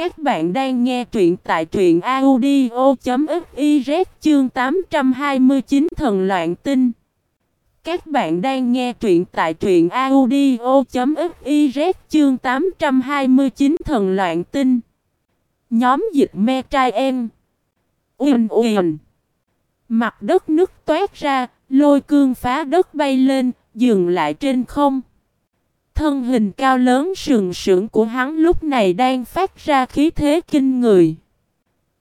Các bạn đang nghe truyện tại truyện audio.fiz chương 829 Thần Loạn Tinh. Các bạn đang nghe truyện tại truyện audio.fiz chương 829 Thần Loạn Tinh. Nhóm dịch me trai em. Uyên uyên. Mặt đất nứt toát ra, lôi cương phá đất bay lên, dừng lại trên không. Thân hình cao lớn sừng sững của hắn lúc này đang phát ra khí thế kinh người.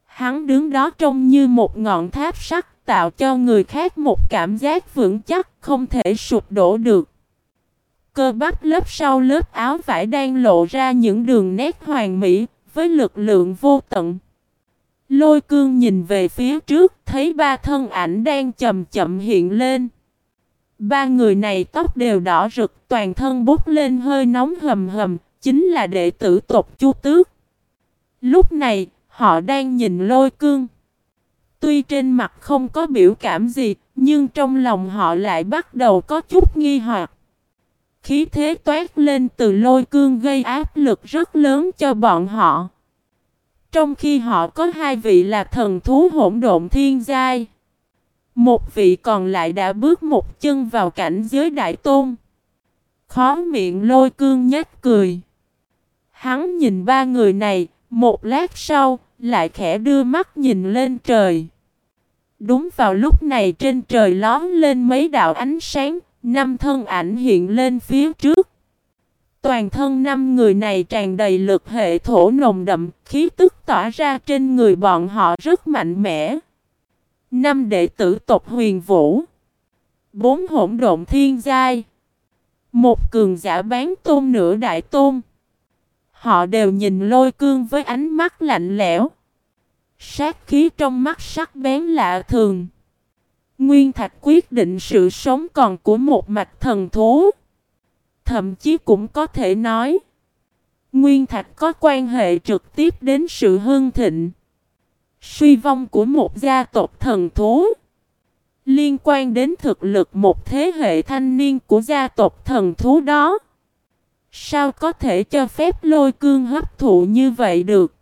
Hắn đứng đó trông như một ngọn tháp sắt, tạo cho người khác một cảm giác vững chắc, không thể sụp đổ được. Cơ bắp lớp sau lớp áo vải đang lộ ra những đường nét hoàn mỹ, với lực lượng vô tận. Lôi cương nhìn về phía trước, thấy ba thân ảnh đang chậm chậm hiện lên. Ba người này tóc đều đỏ rực, toàn thân bốc lên hơi nóng hầm hầm, chính là đệ tử tộc Chu Tước. Lúc này, họ đang nhìn lôi cương. Tuy trên mặt không có biểu cảm gì, nhưng trong lòng họ lại bắt đầu có chút nghi hoặc. Khí thế toát lên từ lôi cương gây áp lực rất lớn cho bọn họ. Trong khi họ có hai vị là thần thú hỗn độn thiên giai. Một vị còn lại đã bước một chân vào cảnh giới đại tôn. Khó miệng lôi cương nhếch cười. Hắn nhìn ba người này, một lát sau, lại khẽ đưa mắt nhìn lên trời. Đúng vào lúc này trên trời lón lên mấy đạo ánh sáng, năm thân ảnh hiện lên phía trước. Toàn thân năm người này tràn đầy lực hệ thổ nồng đậm, khí tức tỏa ra trên người bọn họ rất mạnh mẽ. Năm đệ tử tộc huyền vũ. Bốn hỗn độn thiên giai. Một cường giả bán tôn nửa đại tôn. Họ đều nhìn lôi cương với ánh mắt lạnh lẽo. Sát khí trong mắt sắc bén lạ thường. Nguyên Thạch quyết định sự sống còn của một mạch thần thú. Thậm chí cũng có thể nói. Nguyên Thạch có quan hệ trực tiếp đến sự hương thịnh. Suy vong của một gia tộc thần thú. Liên quan đến thực lực một thế hệ thanh niên của gia tộc thần thú đó. Sao có thể cho phép lôi cương hấp thụ như vậy được?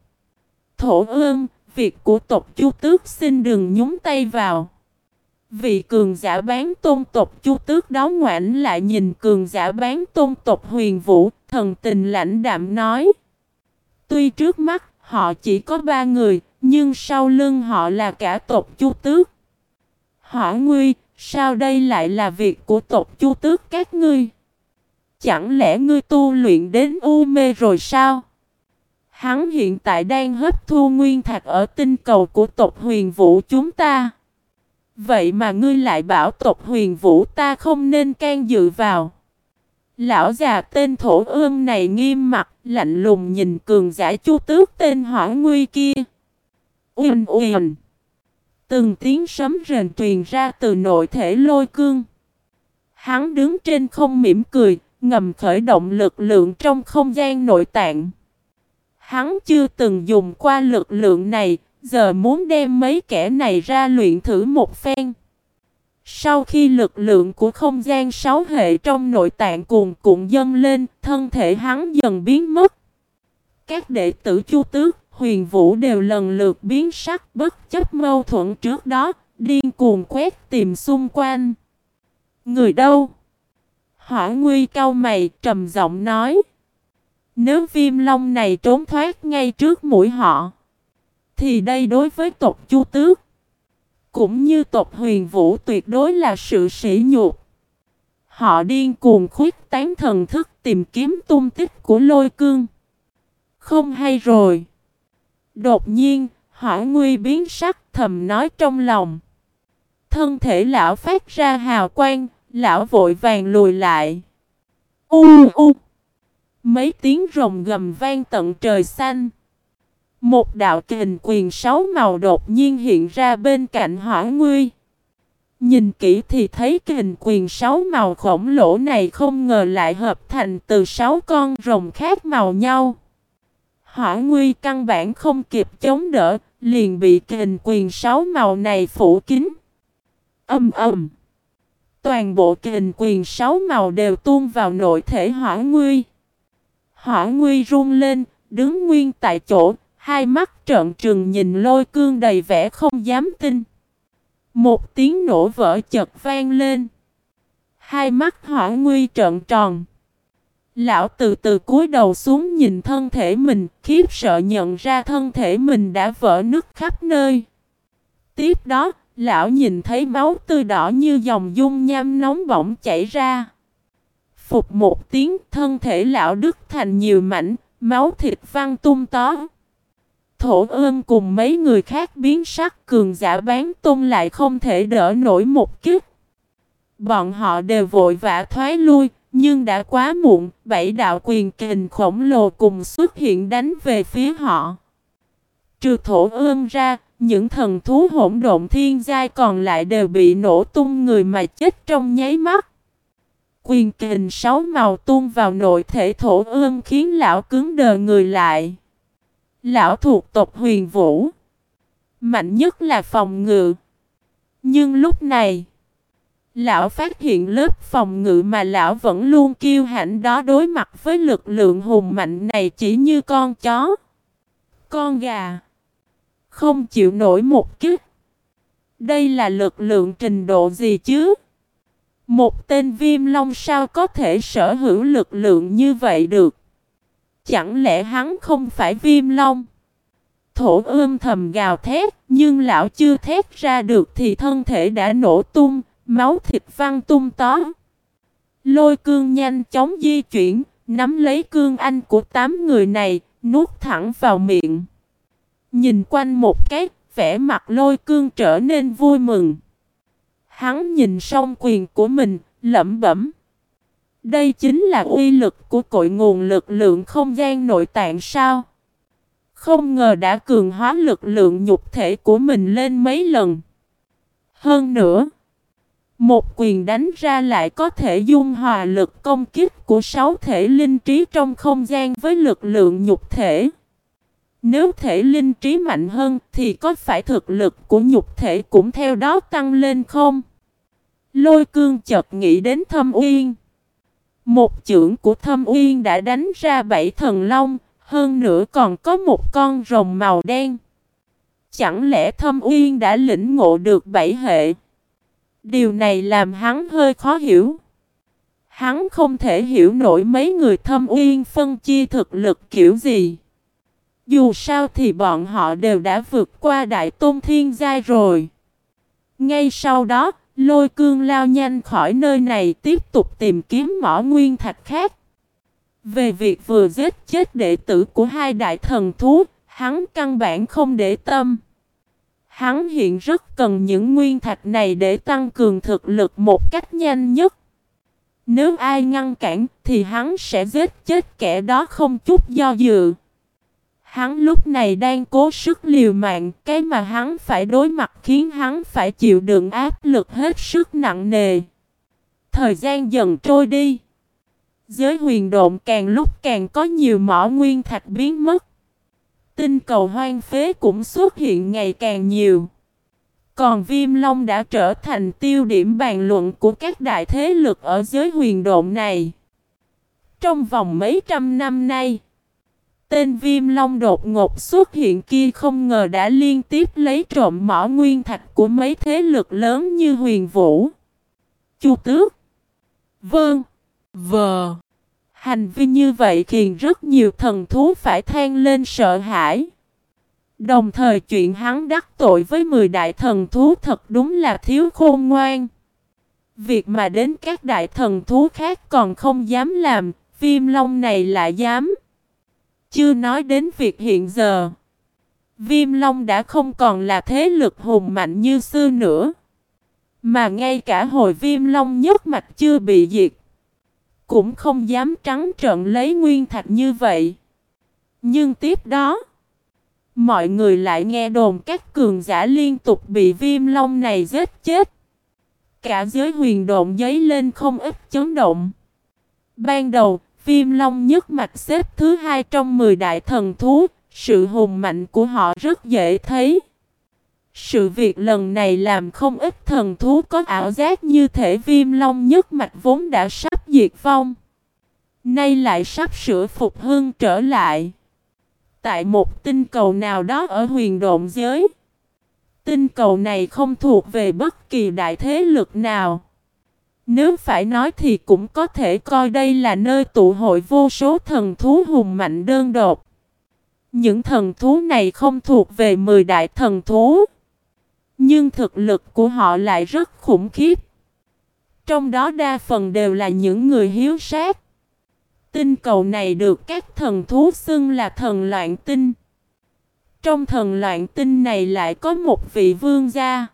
Thổ ương, Việc của tộc chu tước xin đừng nhúng tay vào. Vị cường giả bán tôn tộc chu tước đó ngoảnh lại nhìn cường giả bán tôn tộc huyền vũ, Thần tình lãnh đạm nói. Tuy trước mắt họ chỉ có ba người nhưng sau lưng họ là cả tộc Chu Tước. Hỏa Nguy, sao đây lại là việc của tộc Chu Tước các ngươi? Chẳng lẽ ngươi tu luyện đến u mê rồi sao? Hắn hiện tại đang hấp thu nguyên thạch ở tinh cầu của tộc huyền vũ chúng ta. Vậy mà ngươi lại bảo tộc huyền vũ ta không nên can dự vào. Lão già tên thổ ương này nghiêm mặt, lạnh lùng nhìn cường giả chu tước tên hỏa nguy kia. Uyên uyên. Từng tiếng sấm rền truyền ra từ nội thể lôi cương. Hắn đứng trên không mỉm cười, ngầm khởi động lực lượng trong không gian nội tạng. Hắn chưa từng dùng qua lực lượng này, giờ muốn đem mấy kẻ này ra luyện thử một phen. Sau khi lực lượng của không gian sáu hệ trong nội tạng cuồn cuộn dâng lên, thân thể hắn dần biến mất. Các đệ tử chu tước Huyền Vũ đều lần lượt biến sắc bất chấp mâu thuẫn trước đó, điên cuồng quét tìm xung quanh. Người đâu? Hỏa Nguy cao mày trầm giọng nói. Nếu viêm long này trốn thoát ngay trước mũi họ, thì đây đối với tộc Chu Tước, cũng như tộc Huyền Vũ tuyệt đối là sự sỉ nhục. Họ điên cuồng khuyết tán thần thức tìm kiếm tung tích của lôi cương. Không hay rồi. Đột nhiên, hỏa nguy biến sắc thầm nói trong lòng. Thân thể lão phát ra hào quang, lão vội vàng lùi lại. U u. Mấy tiếng rồng gầm vang tận trời xanh. Một đạo kình quyền sáu màu đột nhiên hiện ra bên cạnh hỏa nguy. Nhìn kỹ thì thấy kình quyền sáu màu khổng lồ này không ngờ lại hợp thành từ sáu con rồng khác màu nhau. Hỏa nguy căn bản không kịp chống đỡ, liền bị kình quyền sáu màu này phủ kín. Âm ầm. Toàn bộ kình quyền sáu màu đều tuôn vào nội thể hỏa nguy. Hỏa nguy run lên, đứng nguyên tại chỗ, Hai mắt trợn trừng nhìn lôi cương đầy vẻ không dám tin. Một tiếng nổ vỡ chợt vang lên. Hai mắt hỏa nguy trợn tròn. Lão từ từ cúi đầu xuống nhìn thân thể mình, khiếp sợ nhận ra thân thể mình đã vỡ nứt khắp nơi. Tiếp đó, lão nhìn thấy máu tươi đỏ như dòng dung nham nóng bỏng chảy ra. Phục một tiếng, thân thể lão đứt thành nhiều mảnh, máu thịt văng tung tó. Thổ ương cùng mấy người khác biến sắc cường giả bán tung lại không thể đỡ nổi một kiếp. Bọn họ đều vội vã thoái lui, nhưng đã quá muộn, bảy đạo quyền kình khổng lồ cùng xuất hiện đánh về phía họ. Trừ thổ ương ra, những thần thú hỗn độn thiên giai còn lại đều bị nổ tung người mà chết trong nháy mắt. Quyền kình sáu màu tuôn vào nội thể thổ ương khiến lão cứng đờ người lại. Lão thuộc tộc huyền vũ. Mạnh nhất là phòng ngự. Nhưng lúc này, lão phát hiện lớp phòng ngự mà lão vẫn luôn kiêu hãnh đó đối mặt với lực lượng hùng mạnh này chỉ như con chó. Con gà. Không chịu nổi một kích. Đây là lực lượng trình độ gì chứ? Một tên viêm long sao có thể sở hữu lực lượng như vậy được? Chẳng lẽ hắn không phải viêm long? Thổ ươm thầm gào thét, nhưng lão chưa thét ra được thì thân thể đã nổ tung, máu thịt văng tung tó. Lôi cương nhanh chóng di chuyển, nắm lấy cương anh của tám người này, nuốt thẳng vào miệng. Nhìn quanh một cái, vẻ mặt lôi cương trở nên vui mừng. Hắn nhìn song quyền của mình, lẩm bẩm. Đây chính là uy lực của cội nguồn lực lượng không gian nội tạng sao? Không ngờ đã cường hóa lực lượng nhục thể của mình lên mấy lần. Hơn nữa, một quyền đánh ra lại có thể dung hòa lực công kích của sáu thể linh trí trong không gian với lực lượng nhục thể. Nếu thể linh trí mạnh hơn thì có phải thực lực của nhục thể cũng theo đó tăng lên không? Lôi cương chợt nghĩ đến thâm uyên. Một chưởng của thâm uyên đã đánh ra bảy thần long, hơn nữa còn có một con rồng màu đen. Chẳng lẽ thâm uyên đã lĩnh ngộ được bảy hệ? Điều này làm hắn hơi khó hiểu. Hắn không thể hiểu nổi mấy người thâm uyên phân chia thực lực kiểu gì. Dù sao thì bọn họ đều đã vượt qua đại tôn thiên giai rồi. Ngay sau đó, lôi cương lao nhanh khỏi nơi này tiếp tục tìm kiếm mỏ nguyên thạch khác. Về việc vừa giết chết đệ tử của hai đại thần thú, hắn căn bản không để tâm. Hắn hiện rất cần những nguyên thạch này để tăng cường thực lực một cách nhanh nhất. Nếu ai ngăn cản thì hắn sẽ giết chết kẻ đó không chút do dự. Hắn lúc này đang cố sức liều mạng, cái mà hắn phải đối mặt khiến hắn phải chịu đựng áp lực hết sức nặng nề. Thời gian dần trôi đi. Giới huyền độn càng lúc càng có nhiều mỏ nguyên thạch biến mất. Tinh cầu hoang phế cũng xuất hiện ngày càng nhiều. Còn Viêm Long đã trở thành tiêu điểm bàn luận của các đại thế lực ở giới huyền độn này. Trong vòng mấy trăm năm nay, tên Viêm Long đột ngột xuất hiện kia không ngờ đã liên tiếp lấy trộm mỏ nguyên thạch của mấy thế lực lớn như huyền vũ, chu tước, vương, vờ. Hành vi như vậy khiến rất nhiều thần thú phải than lên sợ hãi. Đồng thời chuyện hắn đắc tội với 10 đại thần thú thật đúng là thiếu khôn ngoan. Việc mà đến các đại thần thú khác còn không dám làm, viêm long này lại dám. Chưa nói đến việc hiện giờ. Viêm long đã không còn là thế lực hùng mạnh như xưa nữa. Mà ngay cả hồi viêm long nhất mạch chưa bị diệt. Cũng không dám trắng trợn lấy nguyên thạch như vậy. Nhưng tiếp đó. Mọi người lại nghe đồn các cường giả liên tục bị viêm long này giết chết. Cả giới huyền độn giấy lên không ít chấn động. Ban đầu, viêm long nhất mạch xếp thứ hai trong 10 đại thần thú, sự hùng mạnh của họ rất dễ thấy. Sự việc lần này làm không ít thần thú có ảo giác như thể viêm long nhất mạch vốn đã sắp diệt vong. Nay lại sắp sửa phục hưng trở lại. tại một tinh cầu nào đó ở huyền độn giới. Tinh cầu này không thuộc về bất kỳ đại thế lực nào. Nếu phải nói thì cũng có thể coi đây là nơi tụ hội vô số thần thú hùng mạnh đơn độc. Những thần thú này không thuộc về 10 đại thần thú. Nhưng thực lực của họ lại rất khủng khiếp. Trong đó đa phần đều là những người hiếu sát. Tinh cầu này được các thần thú xưng là thần loạn tinh. Trong thần loạn tinh này lại có một vị vương gia.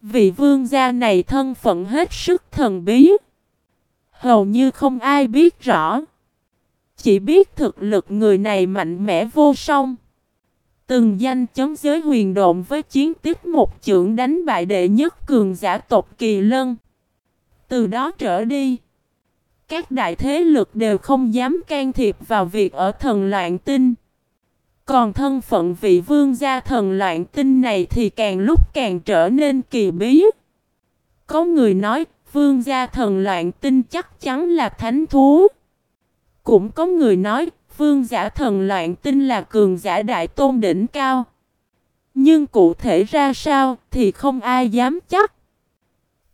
Vị vương gia này thân phận hết sức thần bí. Hầu như không ai biết rõ. Chỉ biết thực lực người này mạnh mẽ vô song. Từng danh chống giới huyền độn với chiến tích một trưởng đánh bại đệ nhất cường giả tộc Kỳ Lân. Từ đó trở đi, các đại thế lực đều không dám can thiệp vào việc ở thần loạn tinh. Còn thân phận vị vương gia thần loạn tinh này thì càng lúc càng trở nên kỳ bí. Có người nói vương gia thần loạn tinh chắc chắn là thánh thú. Cũng có người nói vương giả thần loạn tinh là cường giả đại tôn đỉnh cao. Nhưng cụ thể ra sao thì không ai dám chắc.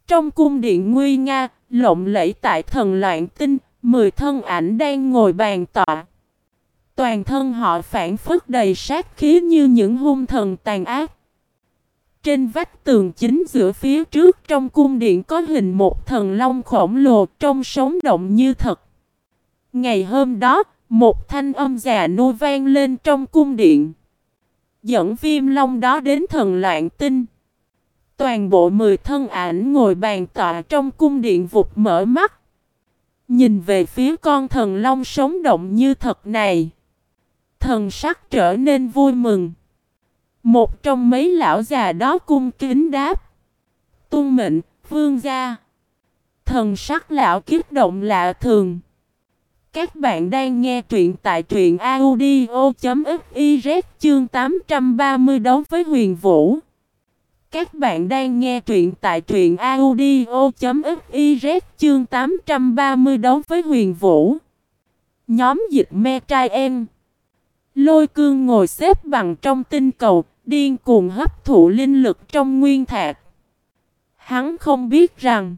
Trong cung điện Nguy Nga, lộng lẫy tại thần loạn tinh, mười thân ảnh đang ngồi bàn tọa. Toàn thân họ phản phất đầy sát khí như những hung thần tàn ác. Trên vách tường chính giữa phía trước trong cung điện có hình một thần long khổng lồ trông sống động như thật. Ngày hôm đó, một thanh âm già nua vang lên trong cung điện. Dẫn viêm long đó đến thần loạn tinh. Toàn bộ mười thân ảnh ngồi bàn tọa trong cung điện vụt mở mắt. Nhìn về phía con thần long sống động như thật này. Thần sắc trở nên vui mừng. Một trong mấy lão già đó cung kính đáp. Tung mệnh, vương gia. Thần sắc lão kiếp động lạ thường. Các bạn đang nghe truyện tại truyện audio.fiz chương 830 đấu với huyền vũ. Các bạn đang nghe truyện tại truyện audio.fiz chương 830 đấu với huyền vũ. Nhóm dịch me trai em. Lôi cương ngồi xếp bằng trong tinh cầu, điên cuồng hấp thụ linh lực trong nguyên thạc. Hắn không biết rằng,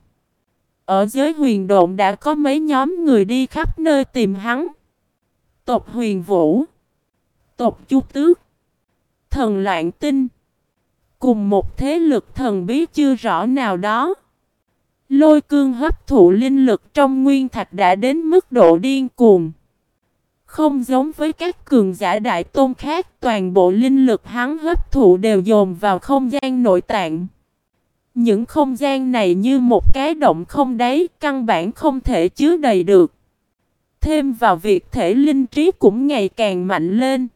ở giới huyền độn đã có mấy nhóm người đi khắp nơi tìm hắn. Tộc huyền vũ, tộc chu tước, thần loạn tinh, cùng một thế lực thần bí chưa rõ nào đó. Lôi cương hấp thụ linh lực trong nguyên thạch đã đến mức độ điên cuồng. Không giống với các cường giả đại tôn khác, toàn bộ linh lực hắn hấp thụ đều dồn vào không gian nội tạng. Những không gian này như một cái động không đáy, căn bản không thể chứa đầy được. Thêm vào việc thể linh trí cũng ngày càng mạnh lên.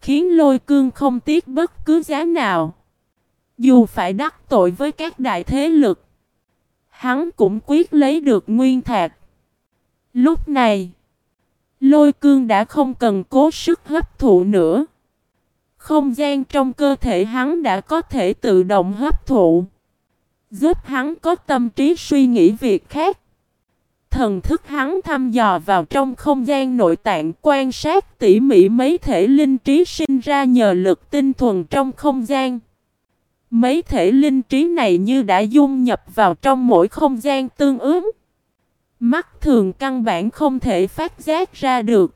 Khiến lôi cương không tiếc bất cứ giá nào. Dù phải đắc tội với các đại thế lực. Hắn cũng quyết lấy được nguyên thạc. Lúc này. Lôi cương đã không cần cố sức hấp thụ nữa. Không gian trong cơ thể hắn đã có thể tự động hấp thụ. Giúp hắn có tâm trí suy nghĩ việc khác. Thần thức hắn thăm dò vào trong không gian nội tạng, quan sát tỉ mỉ mấy thể linh trí sinh ra nhờ lực tinh thuần trong không gian. Mấy thể linh trí này như đã dung nhập vào trong mỗi không gian tương ứng. Mắt thường căn bản không thể phát giác ra được.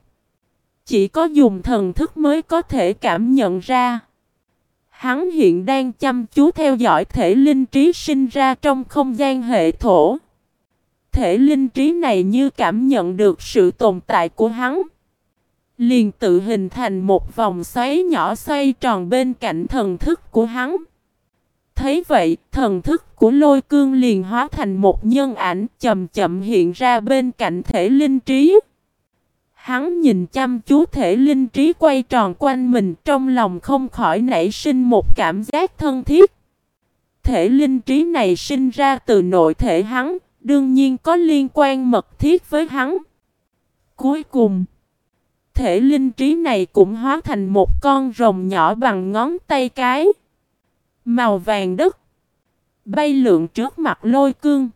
Chỉ có dùng thần thức mới có thể cảm nhận ra. Hắn hiện đang chăm chú theo dõi thể linh trí sinh ra trong không gian hệ thổ. Thể linh trí này như cảm nhận được sự tồn tại của hắn. Liền tự hình thành một vòng xoáy nhỏ xoay tròn bên cạnh thần thức của hắn. Thấy vậy, thần thức của lôi cương liền hóa thành một nhân ảnh chậm chậm hiện ra bên cạnh thể linh trí. Hắn nhìn chăm chú thể linh trí quay tròn quanh mình trong lòng không khỏi nảy sinh một cảm giác thân thiết. Thể linh trí này sinh ra từ nội thể hắn, đương nhiên có liên quan mật thiết với hắn. Cuối cùng, thể linh trí này cũng hóa thành một con rồng nhỏ bằng ngón tay cái. Màu vàng đất. Bay lượn trước mặt lôi cương.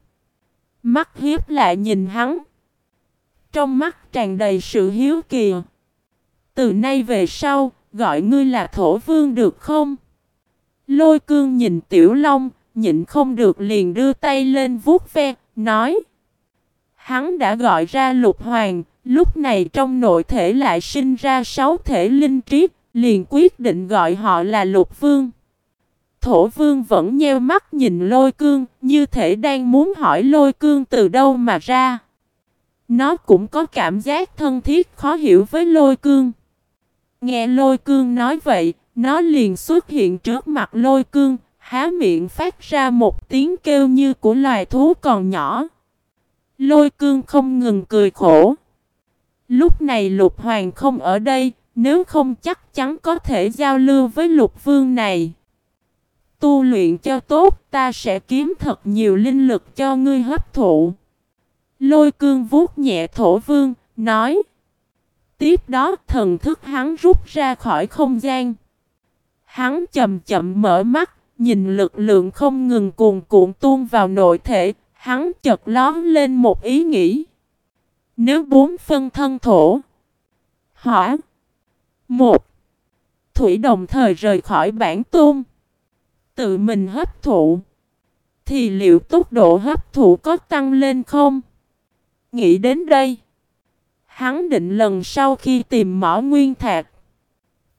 Mắt hiếp lại nhìn hắn. Trong mắt tràn đầy sự hiếu kỳ. từ nay về sau, gọi ngươi là thổ vương được không? Lôi cương nhìn tiểu long, nhịn không được liền đưa tay lên vuốt ve, nói. Hắn đã gọi ra lục hoàng, lúc này trong nội thể lại sinh ra sáu thể linh trí, liền quyết định gọi họ là lục vương. Thổ vương vẫn nheo mắt nhìn lôi cương, như thể đang muốn hỏi lôi cương từ đâu mà ra. Nó cũng có cảm giác thân thiết khó hiểu với lôi cương. Nghe lôi cương nói vậy, nó liền xuất hiện trước mặt lôi cương, há miệng phát ra một tiếng kêu như của loài thú còn nhỏ. Lôi cương không ngừng cười khổ. Lúc này lục hoàng không ở đây, nếu không chắc chắn có thể giao lưu với lục vương này. Tu luyện cho tốt, ta sẽ kiếm thật nhiều linh lực cho ngươi hấp thụ. Lôi cương vuốt nhẹ thổ vương, nói. Tiếp đó thần thức hắn rút ra khỏi không gian. Hắn chậm chậm mở mắt, nhìn lực lượng không ngừng cuồn cuộn tuôn vào nội thể, hắn chợt lón lên một ý nghĩ. Nếu bốn phân thân thổ, hỏa, một, thủy đồng thời rời khỏi bản tôn, tự mình hấp thụ, thì liệu tốc độ hấp thụ có tăng lên không? Nghĩ đến đây, hắn định lần sau khi tìm mỏ nguyên thạch,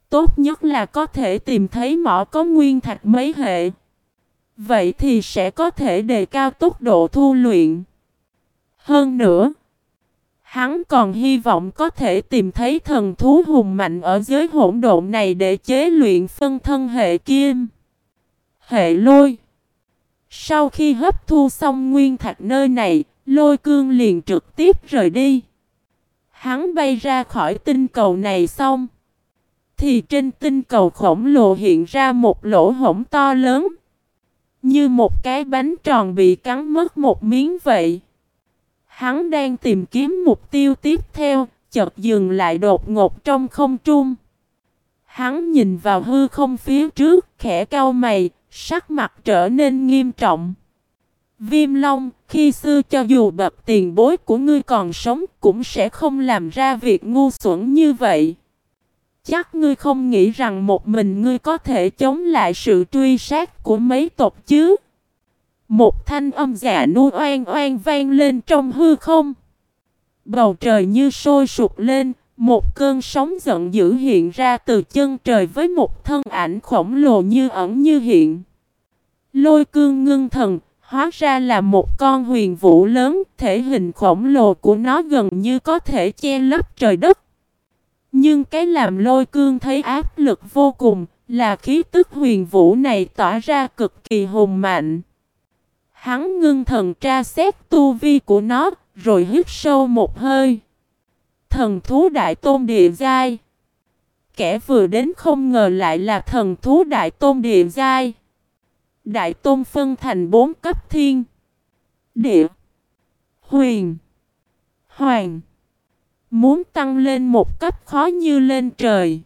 tốt nhất là có thể tìm thấy mỏ có nguyên thạch mấy hệ. Vậy thì sẽ có thể đề cao tốc độ thu luyện. Hơn nữa, hắn còn hy vọng có thể tìm thấy thần thú hùng mạnh ở giới hỗn độn này để chế luyện phân thân hệ kim. Hệ lôi. Sau khi hấp thu xong nguyên thạch nơi này, lôi cương liền trực tiếp rời đi. Hắn bay ra khỏi tinh cầu này xong. Thì trên tinh cầu khổng lồ hiện ra một lỗ hổng to lớn. Như một cái bánh tròn bị cắn mất một miếng vậy. Hắn đang tìm kiếm mục tiêu tiếp theo, chợt dừng lại đột ngột trong không trung. Hắn nhìn vào hư không phía trước, khẽ cau mày, sắc mặt trở nên nghiêm trọng. Viêm Long, khi xưa cho dù bập tiền bối của ngươi còn sống cũng sẽ không làm ra việc ngu xuẩn như vậy. Chắc ngươi không nghĩ rằng một mình ngươi có thể chống lại sự truy sát của mấy tộc chứ? Một thanh âm giả nuôi oan oan vang lên trong hư không. Bầu trời như sôi sụp lên, một cơn sóng giận dữ hiện ra từ chân trời với một thân ảnh khổng lồ như ẩn như hiện. Lôi cương ngưng thần, hóa ra là một con huyền vũ lớn, thể hình khổng lồ của nó gần như có thể che lấp trời đất. Nhưng cái làm lôi cương thấy áp lực vô cùng, là khí tức huyền vũ này tỏa ra cực kỳ hùng mạnh. Hắn ngưng thần tra xét tu vi của nó, rồi hít sâu một hơi. Thần thú đại tôn địa giai. Kẻ vừa đến không ngờ lại là thần thú đại tôn địa giai. Đại tôn phân thành bốn cấp thiên. Địa. Huyền. Hoàng. Muốn tăng lên một cấp khó như lên trời.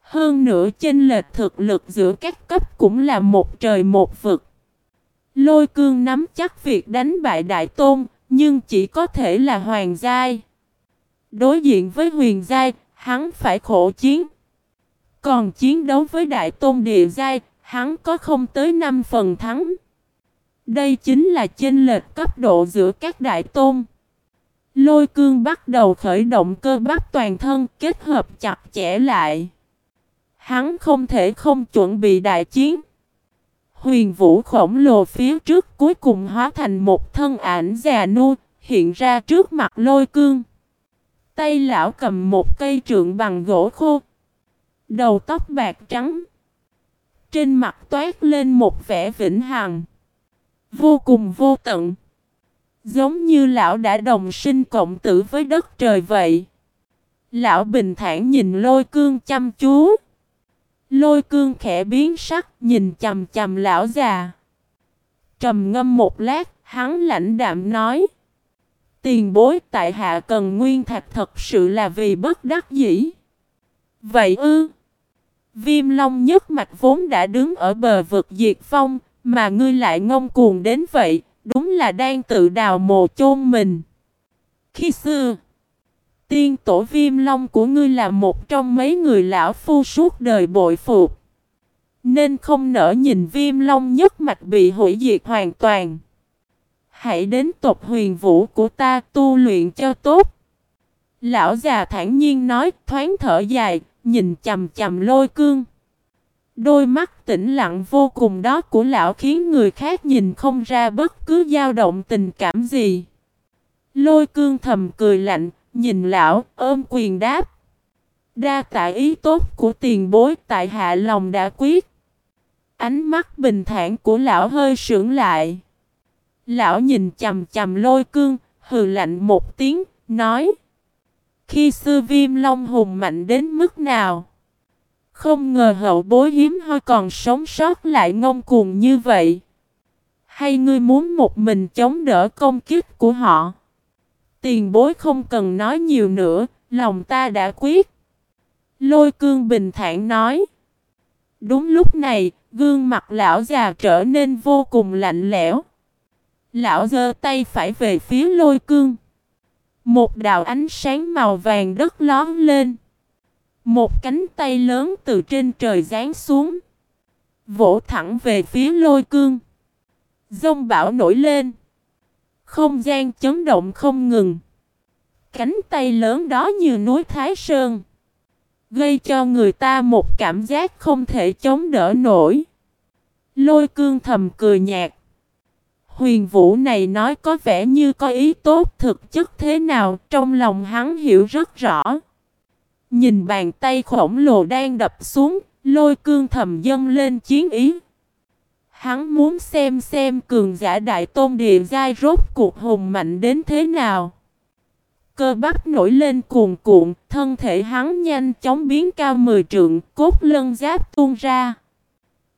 Hơn nữa chênh lệch thực lực giữa các cấp cũng là một trời một vực. Lôi cương nắm chắc việc đánh bại đại tôn, nhưng chỉ có thể là hoàng giai. Đối diện với huyền giai, hắn phải khổ chiến. Còn chiến đấu với đại tôn địa giai, hắn có không tới 5 phần thắng. Đây chính là chênh lệch cấp độ giữa các đại tôn. Lôi cương bắt đầu khởi động cơ bắp toàn thân kết hợp chặt chẽ lại. Hắn không thể không chuẩn bị đại chiến. Huyền vũ khổng lồ phía trước cuối cùng hóa thành một thân ảnh già nua, hiện ra trước mặt lôi cương. Tay lão cầm một cây trượng bằng gỗ khô. Đầu tóc bạc trắng. Trên mặt toát lên một vẻ vĩnh hằng. Vô cùng vô tận. Giống như lão đã đồng sinh cộng tử với đất trời vậy. Lão bình thản nhìn lôi cương chăm chú. Lôi cương khẽ biến sắc nhìn chầm chầm lão già. Trầm ngâm một lát, hắn lãnh đạm nói. Tiền bối tại hạ cần nguyên thạch thật sự là vì bất đắc dĩ. Vậy ư? Viêm long nhất mạch vốn đã đứng ở bờ vực diệt phong, mà ngươi lại ngông cuồng đến vậy, đúng là đang tự đào mồ chôn mình. Khi xưa, Tiên tổ viêm long của ngươi là một trong mấy người lão phu suốt đời bội phục. Nên không nỡ nhìn viêm long nhất mạch bị hủy diệt hoàn toàn. Hãy đến tộc huyền vũ của ta tu luyện cho tốt. Lão già thản nhiên nói thoáng thở dài, nhìn chầm chầm lôi cương. Đôi mắt tĩnh lặng vô cùng đó của lão khiến người khác nhìn không ra bất cứ dao động tình cảm gì. Lôi cương thầm cười lạnh, nhìn lão, ôm quyền đáp. Đa tại ý tốt của tiền bối tại hạ lòng đã quyết. Ánh mắt bình thản của lão hơi sững lại. Lão nhìn chầm chầm lôi cương, hừ lạnh một tiếng, nói. Khi sư viêm long hùng mạnh đến mức nào? Không ngờ hậu bối hiếm hoi còn sống sót lại ngông cuồng như vậy. Hay ngươi muốn một mình chống đỡ công kích của họ? Tiền bối không cần nói nhiều nữa, lòng ta đã quyết. Lôi cương bình thản nói. Đúng lúc này, gương mặt lão già trở nên vô cùng lạnh lẽo. Lão giơ tay phải về phía lôi cương. Một đạo ánh sáng màu vàng đất lón lên. Một cánh tay lớn từ trên trời giáng xuống. Vỗ thẳng về phía lôi cương. Dông bão nổi lên. Không gian chấn động không ngừng. Cánh tay lớn đó như núi Thái Sơn. Gây cho người ta một cảm giác không thể chống đỡ nổi. Lôi cương thầm cười nhạt. Huyền vũ này nói có vẻ như có ý tốt thực chất thế nào trong lòng hắn hiểu rất rõ. Nhìn bàn tay khổng lồ đang đập xuống, lôi cương thầm dâng lên chiến ý. Hắn muốn xem xem cường giả đại tôn địa giai rốt cuộc hùng mạnh đến thế nào. Cơ bắp nổi lên cuồn cuộn, thân thể hắn nhanh chóng biến cao 10 trượng, cốt lân giáp tuôn ra.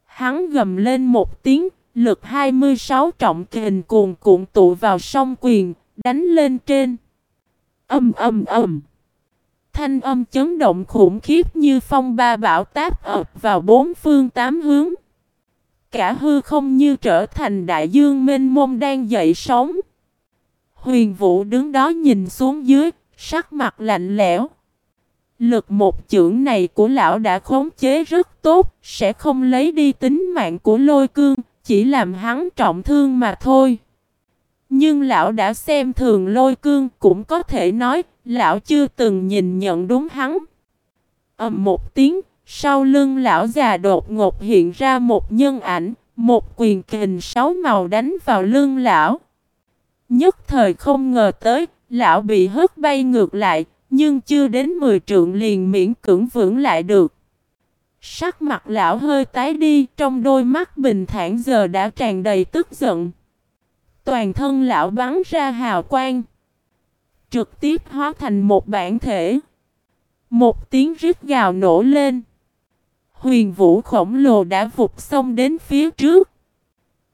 Hắn gầm lên một tiếng, lực 26 trọng kình cuồn cuộn tụ vào song quyền, đánh lên trên. Âm âm âm. Thanh âm chấn động khủng khiếp như phong ba bão táp ập vào bốn phương tám hướng. Cả hư không như trở thành đại dương mênh mông đang dậy sóng. Huyền Vũ đứng đó nhìn xuống dưới, sắc mặt lạnh lẽo. Lực một chưởng này của lão đã khống chế rất tốt, sẽ không lấy đi tính mạng của lôi cương, chỉ làm hắn trọng thương mà thôi. Nhưng lão đã xem thường lôi cương cũng có thể nói lão chưa từng nhìn nhận đúng hắn. ầm một tiếng, sau lưng lão già đột ngột hiện ra một nhân ảnh, một quyền kình sáu màu đánh vào lưng lão. Nhất thời không ngờ tới, lão bị hất bay ngược lại, nhưng chưa đến 10 trượng liền miễn cưỡng vững lại được. Sắc mặt lão hơi tái đi, trong đôi mắt bình thản giờ đã tràn đầy tức giận. Toàn thân lão bắn ra hào quang. Trực tiếp hóa thành một bản thể. Một tiếng rít gào nổ lên. Huyền vũ khổng lồ đã vụt xông đến phía trước.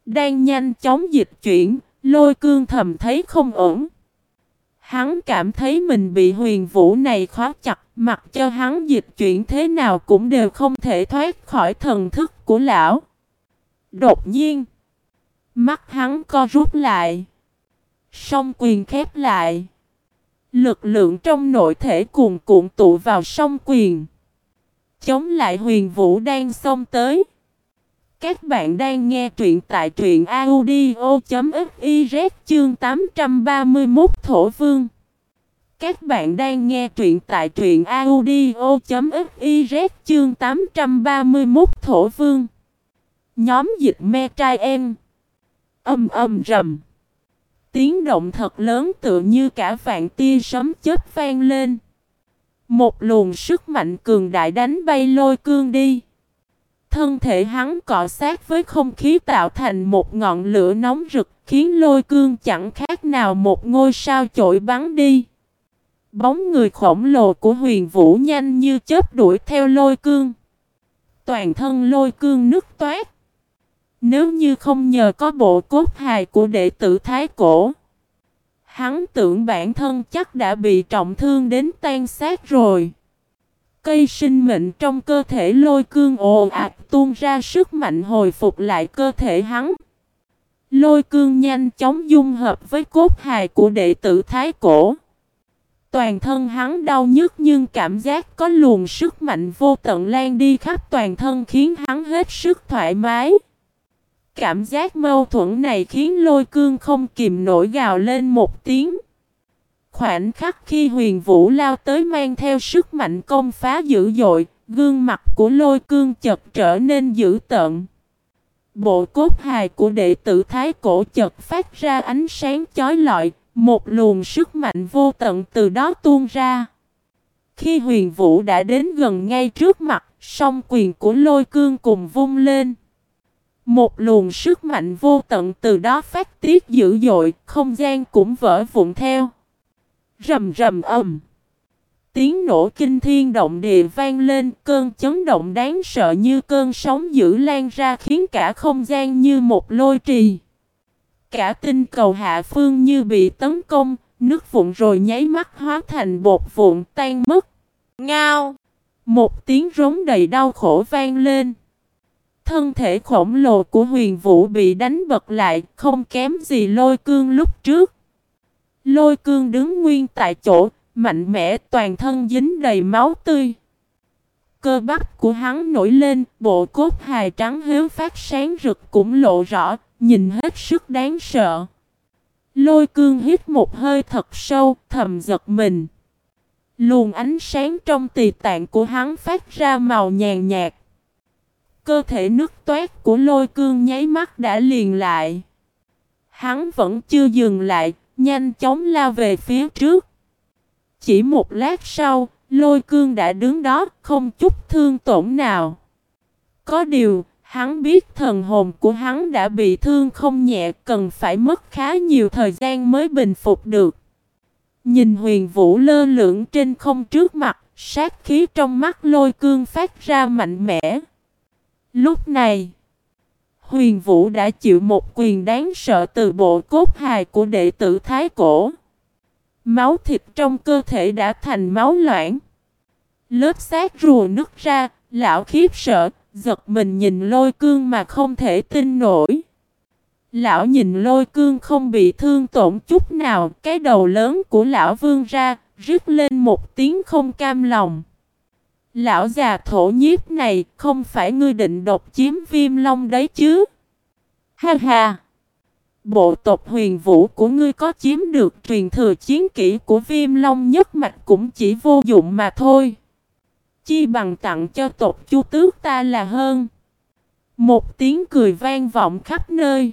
Đang nhanh chóng dịch chuyển, lôi cương thầm thấy không ổn. Hắn cảm thấy mình bị huyền vũ này khóa chặt, mặc cho hắn dịch chuyển thế nào cũng đều không thể thoát khỏi thần thức của lão. Đột nhiên, mắt hắn co rút lại. Song quyền khép lại. Lực lượng trong nội thể cuồn cuộn tụ vào song quyền. Chống lại huyền vũ đang xông tới. Các bạn đang nghe truyện tại truyện audio.fiz chương 831 Thổ Vương. Các bạn đang nghe truyện tại truyện audio.fiz chương 831 Thổ Vương. Nhóm dịch me trai em. Âm âm rầm. Tiếng động thật lớn tựa như cả vạn tia sấm chết vang lên. Một luồng sức mạnh cường đại đánh bay lôi cương đi. Thân thể hắn cọ sát với không khí tạo thành một ngọn lửa nóng rực, khiến lôi cương chẳng khác nào một ngôi sao chổi bắn đi. Bóng người khổng lồ của huyền vũ nhanh như chớp đuổi theo lôi cương. Toàn thân lôi cương nứt toát. Nếu như không nhờ có bộ cốt hài của đệ tử Thái Cổ. Hắn tưởng bản thân chắc đã bị trọng thương đến tan xác rồi. Cây sinh mệnh trong cơ thể lôi cương ồ ạt tuôn ra sức mạnh hồi phục lại cơ thể hắn. Lôi cương nhanh chóng dung hợp với cốt hài của đệ tử Thái Cổ. Toàn thân hắn đau nhức nhưng cảm giác có luồng sức mạnh vô tận lan đi khắp toàn thân khiến hắn hết sức thoải mái. Cảm giác mâu thuẫn này khiến lôi cương không kìm nổi gào lên một tiếng. Khoảnh khắc khi huyền vũ lao tới mang theo sức mạnh công phá dữ dội, gương mặt của lôi cương chật trở nên dữ tợn. Bộ cốt hài của đệ tử Thái Cổ chật phát ra ánh sáng chói lọi, một luồng sức mạnh vô tận từ đó tuôn ra. Khi huyền vũ đã đến gần ngay trước mặt, song quyền của lôi cương cùng vung lên. Một luồng sức mạnh vô tận từ đó phát tiết dữ dội, không gian cũng vỡ vụn theo. Rầm rầm ầm. Tiếng nổ kinh thiên động địa vang lên, cơn chấn động đáng sợ như cơn sóng dữ lan ra khiến cả không gian như một lôi trì. Cả tinh cầu hạ phương như bị tấn công, nước vụn rồi nháy mắt hóa thành bột vụn tan mất. Ngao! Một tiếng rống đầy đau khổ vang lên. Thân thể khổng lồ của huyền vũ bị đánh bật lại, không kém gì lôi cương lúc trước. Lôi cương đứng nguyên tại chỗ, mạnh mẽ toàn thân dính đầy máu tươi. Cơ bắp của hắn nổi lên, bộ cốt hài trắng héo phát sáng rực cũng lộ rõ, nhìn hết sức đáng sợ. Lôi cương hít một hơi thật sâu, thầm giật mình. Luồng ánh sáng trong tỳ tạng của hắn phát ra màu nhàn nhạt. Cơ thể nước toát của lôi cương nháy mắt đã liền lại. Hắn vẫn chưa dừng lại, nhanh chóng lao về phía trước. Chỉ một lát sau, lôi cương đã đứng đó, không chút thương tổn nào. Có điều, hắn biết thần hồn của hắn đã bị thương không nhẹ, cần phải mất khá nhiều thời gian mới bình phục được. Nhìn huyền vũ lơ lửng trên không trước mặt, sát khí trong mắt lôi cương phát ra mạnh mẽ. Lúc này, huyền vũ đã chịu một quyền đáng sợ từ bộ cốt hài của đệ tử Thái Cổ. Máu thịt trong cơ thể đã thành máu loãng. Lớp xác rùa nứt ra, lão khiếp sợ, giật mình nhìn lôi cương mà không thể tin nổi. Lão nhìn lôi cương không bị thương tổn chút nào, cái đầu lớn của lão vương ra, rít lên một tiếng không cam lòng. Lão già thổ nhiếp này, không phải ngươi định độc chiếm viêm long đấy chứ? Ha ha! Bộ tộc huyền vũ của ngươi có chiếm được truyền thừa chiến kỹ của viêm long nhất mạch cũng chỉ vô dụng mà thôi. Chi bằng tặng cho tộc chu tước ta là hơn. Một tiếng cười vang vọng khắp nơi.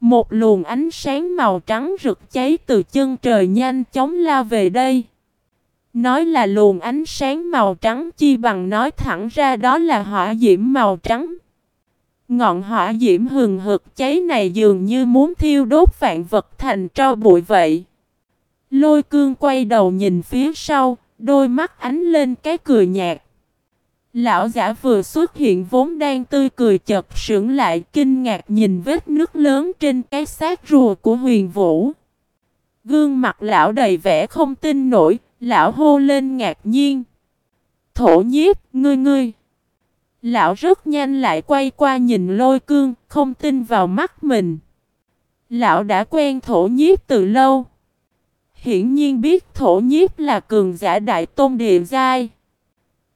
Một luồng ánh sáng màu trắng rực cháy từ chân trời nhanh chóng lao về đây. Nói là luồng ánh sáng màu trắng chi bằng nói thẳng ra đó là hỏa diễm màu trắng. Ngọn hỏa diễm hừng hực cháy này dường như muốn thiêu đốt vạn vật thành tro bụi vậy. Lôi cương quay đầu nhìn phía sau, đôi mắt ánh lên cái cười nhạt. Lão giả vừa xuất hiện vốn đang tươi cười chật sững lại kinh ngạc nhìn vết nước lớn trên cái xác rùa của huyền vũ. Gương mặt lão đầy vẻ không tin nổi, lão hô lên ngạc nhiên. Thổ nhiếp, ngươi ngươi. Lão rất nhanh lại quay qua nhìn lôi cương, không tin vào mắt mình. Lão đã quen thổ nhiếp từ lâu. Hiển nhiên biết thổ nhiếp là cường giả đại tôn địa giai.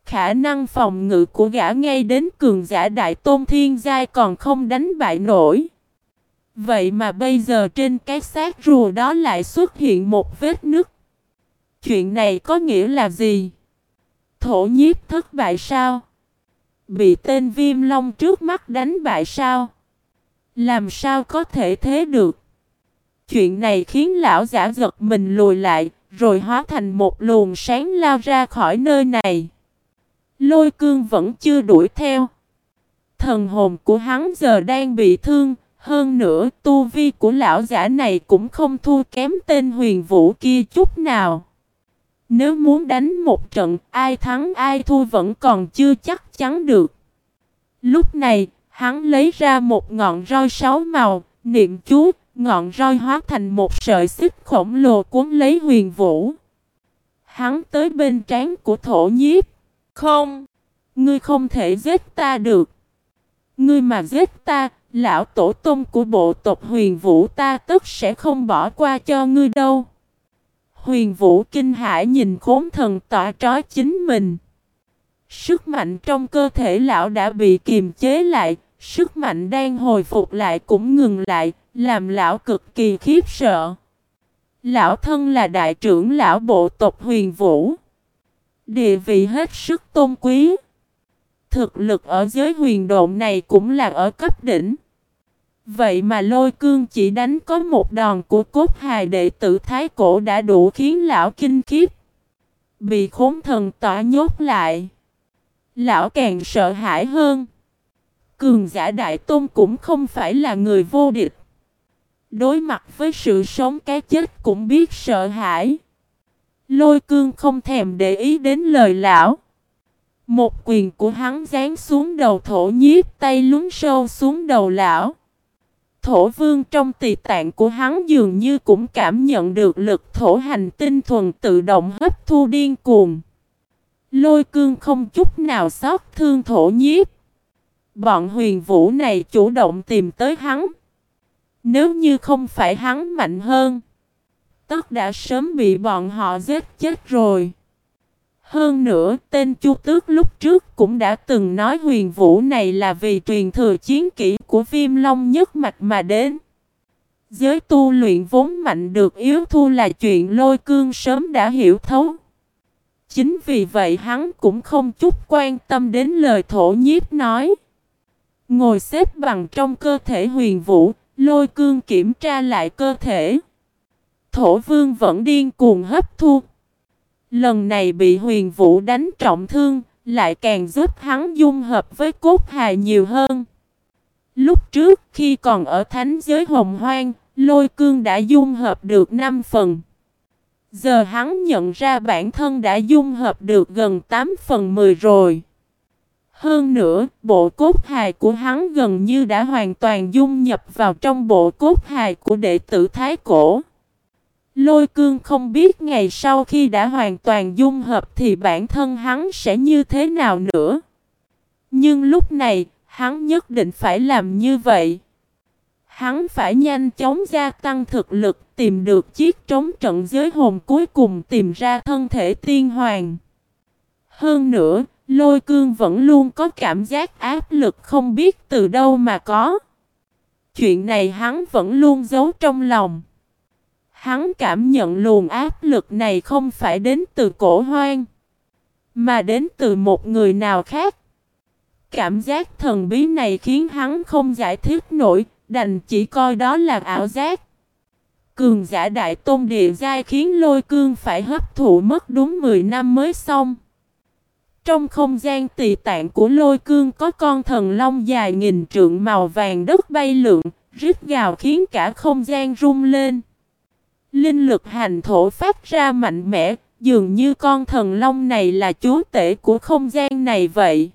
Khả năng phòng ngự của gã ngay đến cường giả đại tôn thiên giai còn không đánh bại nổi. Vậy mà bây giờ trên cái xác rùa đó lại xuất hiện một vết nứt. Chuyện này có nghĩa là gì? Thổ nhiếp thất bại sao? Bị tên viêm long trước mắt đánh bại sao? Làm sao có thể thế được? Chuyện này khiến lão giả giật mình lùi lại, rồi hóa thành một luồng sáng lao ra khỏi nơi này. Lôi cương vẫn chưa đuổi theo. Thần hồn của hắn giờ đang bị thương, hơn nữa tu vi của lão giả này cũng không thua kém tên huyền vũ kia chút nào. Nếu muốn đánh một trận, ai thắng ai thua vẫn còn chưa chắc chắn được. Lúc này, hắn lấy ra một ngọn roi sáu màu, niệm chú, ngọn roi hóa thành một sợi xích khổng lồ cuốn lấy huyền vũ. Hắn tới bên trán của thổ nhiếp. Không, ngươi không thể giết ta được. Ngươi mà giết ta, lão tổ tông của bộ tộc huyền vũ ta tất sẽ không bỏ qua cho ngươi đâu. Huyền Vũ kinh hãi nhìn khốn thần tỏa trói chính mình. Sức mạnh trong cơ thể lão đã bị kiềm chế lại, sức mạnh đang hồi phục lại cũng ngừng lại, làm lão cực kỳ khiếp sợ. Lão thân là đại trưởng lão bộ tộc huyền vũ. Địa vị hết sức tôn quý. Thực lực ở giới huyền độn này cũng là ở cấp đỉnh. Vậy mà lôi cương chỉ đánh có một đòn của cốt hài đệ tử thái cổ đã đủ khiến lão kinh khiếp. Bị khốn thần tỏa nhốt lại. Lão càng sợ hãi hơn. Cường giả đại tôn cũng không phải là người vô địch. Đối mặt với sự sống cái chết cũng biết sợ hãi. Lôi cương không thèm để ý đến lời lão. Một quyền của hắn giáng xuống đầu thổ nhiếp, tay lún sâu xuống đầu lão. Thổ vương trong tỳ tạng của hắn dường như cũng cảm nhận được lực thổ hành tinh thuần tự động hấp thu điên cuồng. Lôi cương không chút nào xót thương thổ nhiếp. Bọn huyền vũ này chủ động tìm tới hắn. Nếu như không phải hắn mạnh hơn, tất đã sớm bị bọn họ giết chết rồi. Hơn nữa, tên Chu Tước lúc trước cũng đã từng nói huyền vũ này là vì truyền thừa chiến kỹ của viêm long nhất mạch mà đến. Giới tu luyện vốn mạnh được yếu thu là chuyện lôi cương sớm đã hiểu thấu. Chính vì vậy hắn cũng không chút quan tâm đến lời thổ nhiếp nói. Ngồi xếp bằng trong cơ thể huyền vũ, lôi cương kiểm tra lại cơ thể. Thổ vương vẫn điên cuồng hấp thu. Lần này bị huyền vũ đánh trọng thương, lại càng giúp hắn dung hợp với cốt hài nhiều hơn. Lúc trước khi còn ở thánh giới hồng hoang, lôi cương đã dung hợp được 5 phần. Giờ hắn nhận ra bản thân đã dung hợp được gần 8 phần 10 rồi. Hơn nữa, bộ cốt hài của hắn gần như đã hoàn toàn dung nhập vào trong bộ cốt hài của đệ tử Thái Cổ. Lôi cương không biết ngày sau khi đã hoàn toàn dung hợp thì bản thân hắn sẽ như thế nào nữa. Nhưng lúc này, hắn nhất định phải làm như vậy. Hắn phải nhanh chóng gia tăng thực lực, tìm được chiếc trống trận giới hồn cuối cùng tìm ra thân thể tiên hoàng. Hơn nữa, lôi cương vẫn luôn có cảm giác áp lực không biết từ đâu mà có. Chuyện này hắn vẫn luôn giấu trong lòng. Hắn cảm nhận luồng áp lực này không phải đến từ cổ hoang, mà đến từ một người nào khác. Cảm giác thần bí này khiến hắn không giải thích nổi, đành chỉ coi đó là ảo giác. Cường giả đại tôn địa giai khiến lôi cương phải hấp thụ mất đúng 10 năm mới xong. Trong không gian tỳ tạng của lôi cương có con thần long dài nghìn trượng màu vàng đất bay lượn, rít gào khiến cả không gian rung lên. Linh lực hành thổ phát ra mạnh mẽ, dường như con thần long này là chúa tể của không gian này vậy.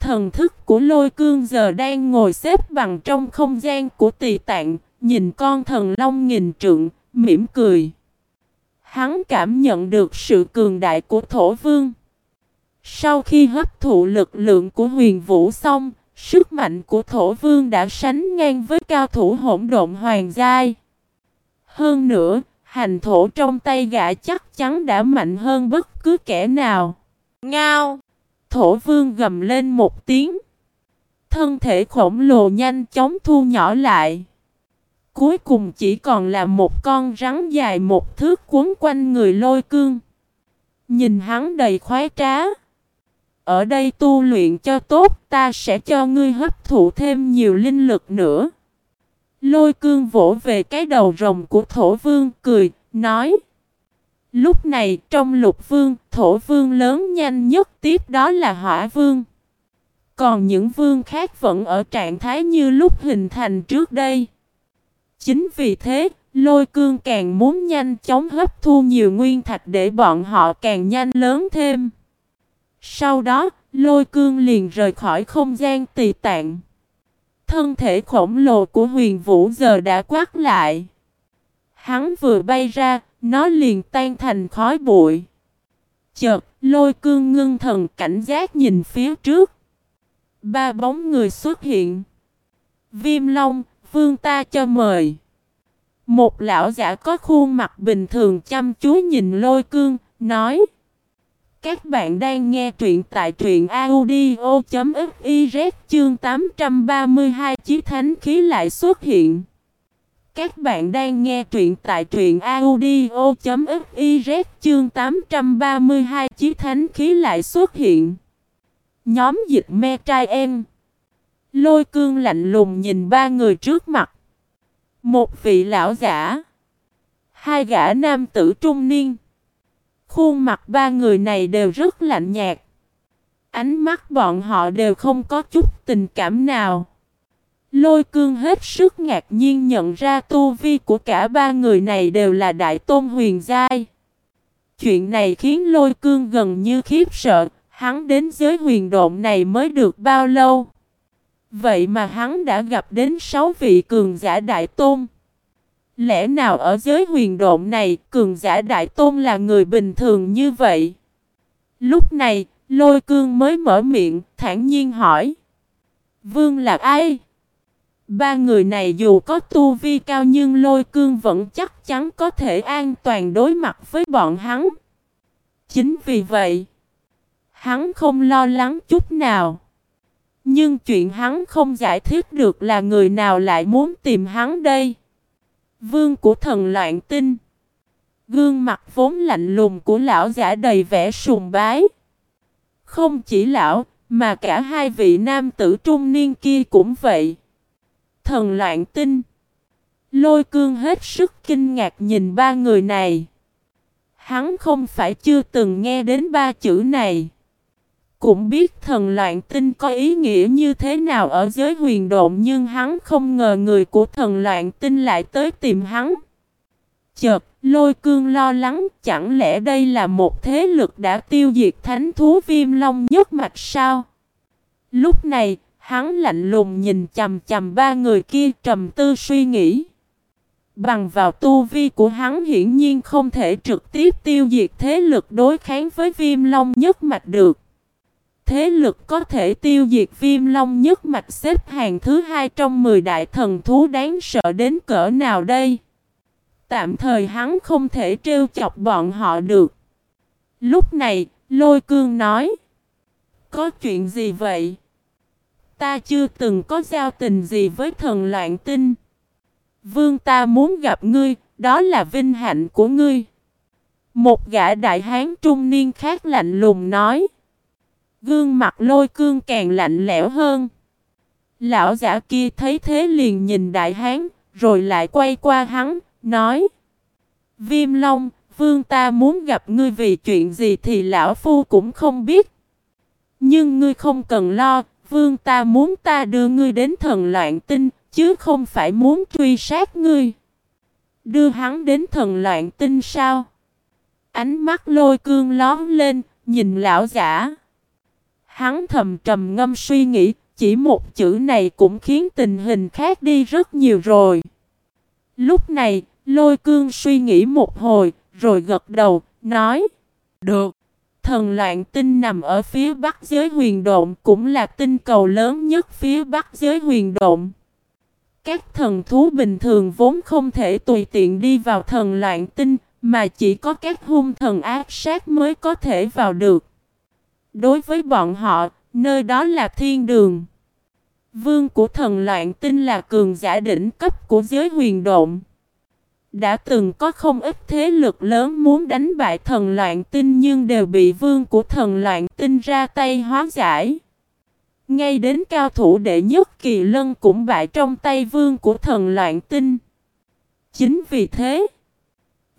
Thần thức của lôi cương giờ đang ngồi xếp bằng trong không gian của tỳ tạng, nhìn con thần long nghìn trượng, mỉm cười. Hắn cảm nhận được sự cường đại của thổ vương. Sau khi hấp thụ lực lượng của huyền vũ xong, sức mạnh của thổ vương đã sánh ngang với cao thủ hỗn độn hoàng giai. Hơn nữa, hành thổ trong tay gã chắc chắn đã mạnh hơn bất cứ kẻ nào. Ngao! Thổ vương gầm lên một tiếng. Thân thể khổng lồ nhanh chóng thu nhỏ lại. Cuối cùng chỉ còn là một con rắn dài một thước cuốn quanh người lôi cương. Nhìn hắn đầy khoái trá. Ở đây tu luyện cho tốt ta sẽ cho ngươi hấp thụ thêm nhiều linh lực nữa. Lôi cương vỗ về cái đầu rồng của thổ vương cười, nói. Lúc này trong lục vương, thổ vương lớn nhanh nhất tiếp đó là hỏa vương. Còn những vương khác vẫn ở trạng thái như lúc hình thành trước đây. Chính vì thế, lôi cương càng muốn nhanh chóng hấp thu nhiều nguyên thạch để bọn họ càng nhanh lớn thêm. Sau đó, lôi cương liền rời khỏi không gian tỳ tạng. Thân thể khổng lồ của huyền vũ giờ đã quát lại. Hắn vừa bay ra, nó liền tan thành khói bụi. Chợt, lôi cương ngưng thần cảnh giác nhìn phía trước. Ba bóng người xuất hiện. Viêm Long, vương ta cho mời. Một lão giả có khuôn mặt bình thường chăm chú nhìn lôi cương, nói các bạn đang nghe truyện tại truyện audio.fiz chương 832 Chí Thánh Khí lại xuất hiện Các bạn đang nghe truyện tại truyện audio.fiz chương 832 Chí Thánh Khí lại xuất hiện Nhóm dịch me trai em Lôi cương lạnh lùng nhìn ba người trước mặt một vị lão giả. Hai gã nam tử trung niên. Khuôn mặt ba người này đều rất lạnh nhạt. Ánh mắt bọn họ đều không có chút tình cảm nào. Lôi cương hết sức ngạc nhiên nhận ra tu vi của cả ba người này đều là đại tôn huyền giai. Chuyện này khiến lôi cương gần như khiếp sợ, hắn đến giới huyền độn này mới được bao lâu. Vậy mà hắn đã gặp đến sáu vị cường giả đại tôn. Lẽ nào ở giới huyền độn này, cường giả đại tôn là người bình thường như vậy? Lúc này, lôi cương mới mở miệng, thản nhiên hỏi. Vương là ai? Ba người này dù có tu vi cao nhưng lôi cương vẫn chắc chắn có thể an toàn đối mặt với bọn hắn. Chính vì vậy, hắn không lo lắng chút nào. Nhưng chuyện hắn không giải thích được là người nào lại muốn tìm hắn đây. Vương của thần loạn tinh. Gương mặt vốn lạnh lùng của lão giả đầy vẻ sùng bái. Không chỉ lão, mà cả hai vị nam tử trung niên kia cũng vậy. Thần loạn tinh. Lôi cương hết sức kinh ngạc nhìn ba người này. Hắn không phải chưa từng nghe đến ba chữ này cũng biết thần loạn tinh có ý nghĩa như thế nào ở giới huyền độn nhưng hắn không ngờ người của thần loạn tinh lại tới tìm hắn. Chợt, lôi cương lo lắng chẳng lẽ đây là một thế lực đã tiêu diệt thánh thú viêm long nhất mạch sao? Lúc này, hắn lạnh lùng nhìn chầm chầm ba người kia trầm tư suy nghĩ. Bằng vào tu vi của hắn hiển nhiên không thể trực tiếp tiêu diệt thế lực đối kháng với viêm long nhất mạch được. Thế lực có thể tiêu diệt viêm long nhất mạch xếp hàng thứ hai trong 10 đại thần thú đáng sợ đến cỡ nào đây? Tạm thời hắn không thể trêu chọc bọn họ được. Lúc này, lôi cương nói. Có chuyện gì vậy? Ta chưa từng có giao tình gì với thần loạn tinh. Vương ta muốn gặp ngươi, đó là vinh hạnh của ngươi. Một gã đại hán trung niên khác lạnh lùng nói. Gương mặt lôi cương càng lạnh lẽo hơn. Lão giả kia thấy thế liền nhìn đại hán, rồi lại quay qua hắn, nói. Viêm Long, vương ta muốn gặp ngươi vì chuyện gì thì lão phu cũng không biết. Nhưng ngươi không cần lo, vương ta muốn ta đưa ngươi đến thần loạn tinh, chứ không phải muốn truy sát ngươi. Đưa hắn đến thần loạn tinh sao? Ánh mắt lôi cương lón lên, nhìn lão giả. Hắn thầm trầm ngâm suy nghĩ, chỉ một chữ này cũng khiến tình hình khác đi rất nhiều rồi. Lúc này, lôi cương suy nghĩ một hồi, rồi gật đầu, nói Được, thần loạn tinh nằm ở phía bắc giới huyền độn cũng là tinh cầu lớn nhất phía bắc giới huyền độn. Các thần thú bình thường vốn không thể tùy tiện đi vào thần loạn tinh, mà chỉ có các hung thần ác sát mới có thể vào được. Đối với bọn họ, nơi đó là thiên đường. Vương của thần loạn tinh là cường giả đỉnh cấp của giới huyền độn. Đã từng có không ít thế lực lớn muốn đánh bại thần loạn tinh nhưng đều bị vương của thần loạn tinh ra tay hóa giải. Ngay đến cao thủ đệ nhất kỳ lân cũng bại trong tay vương của thần loạn tinh. Chính vì thế,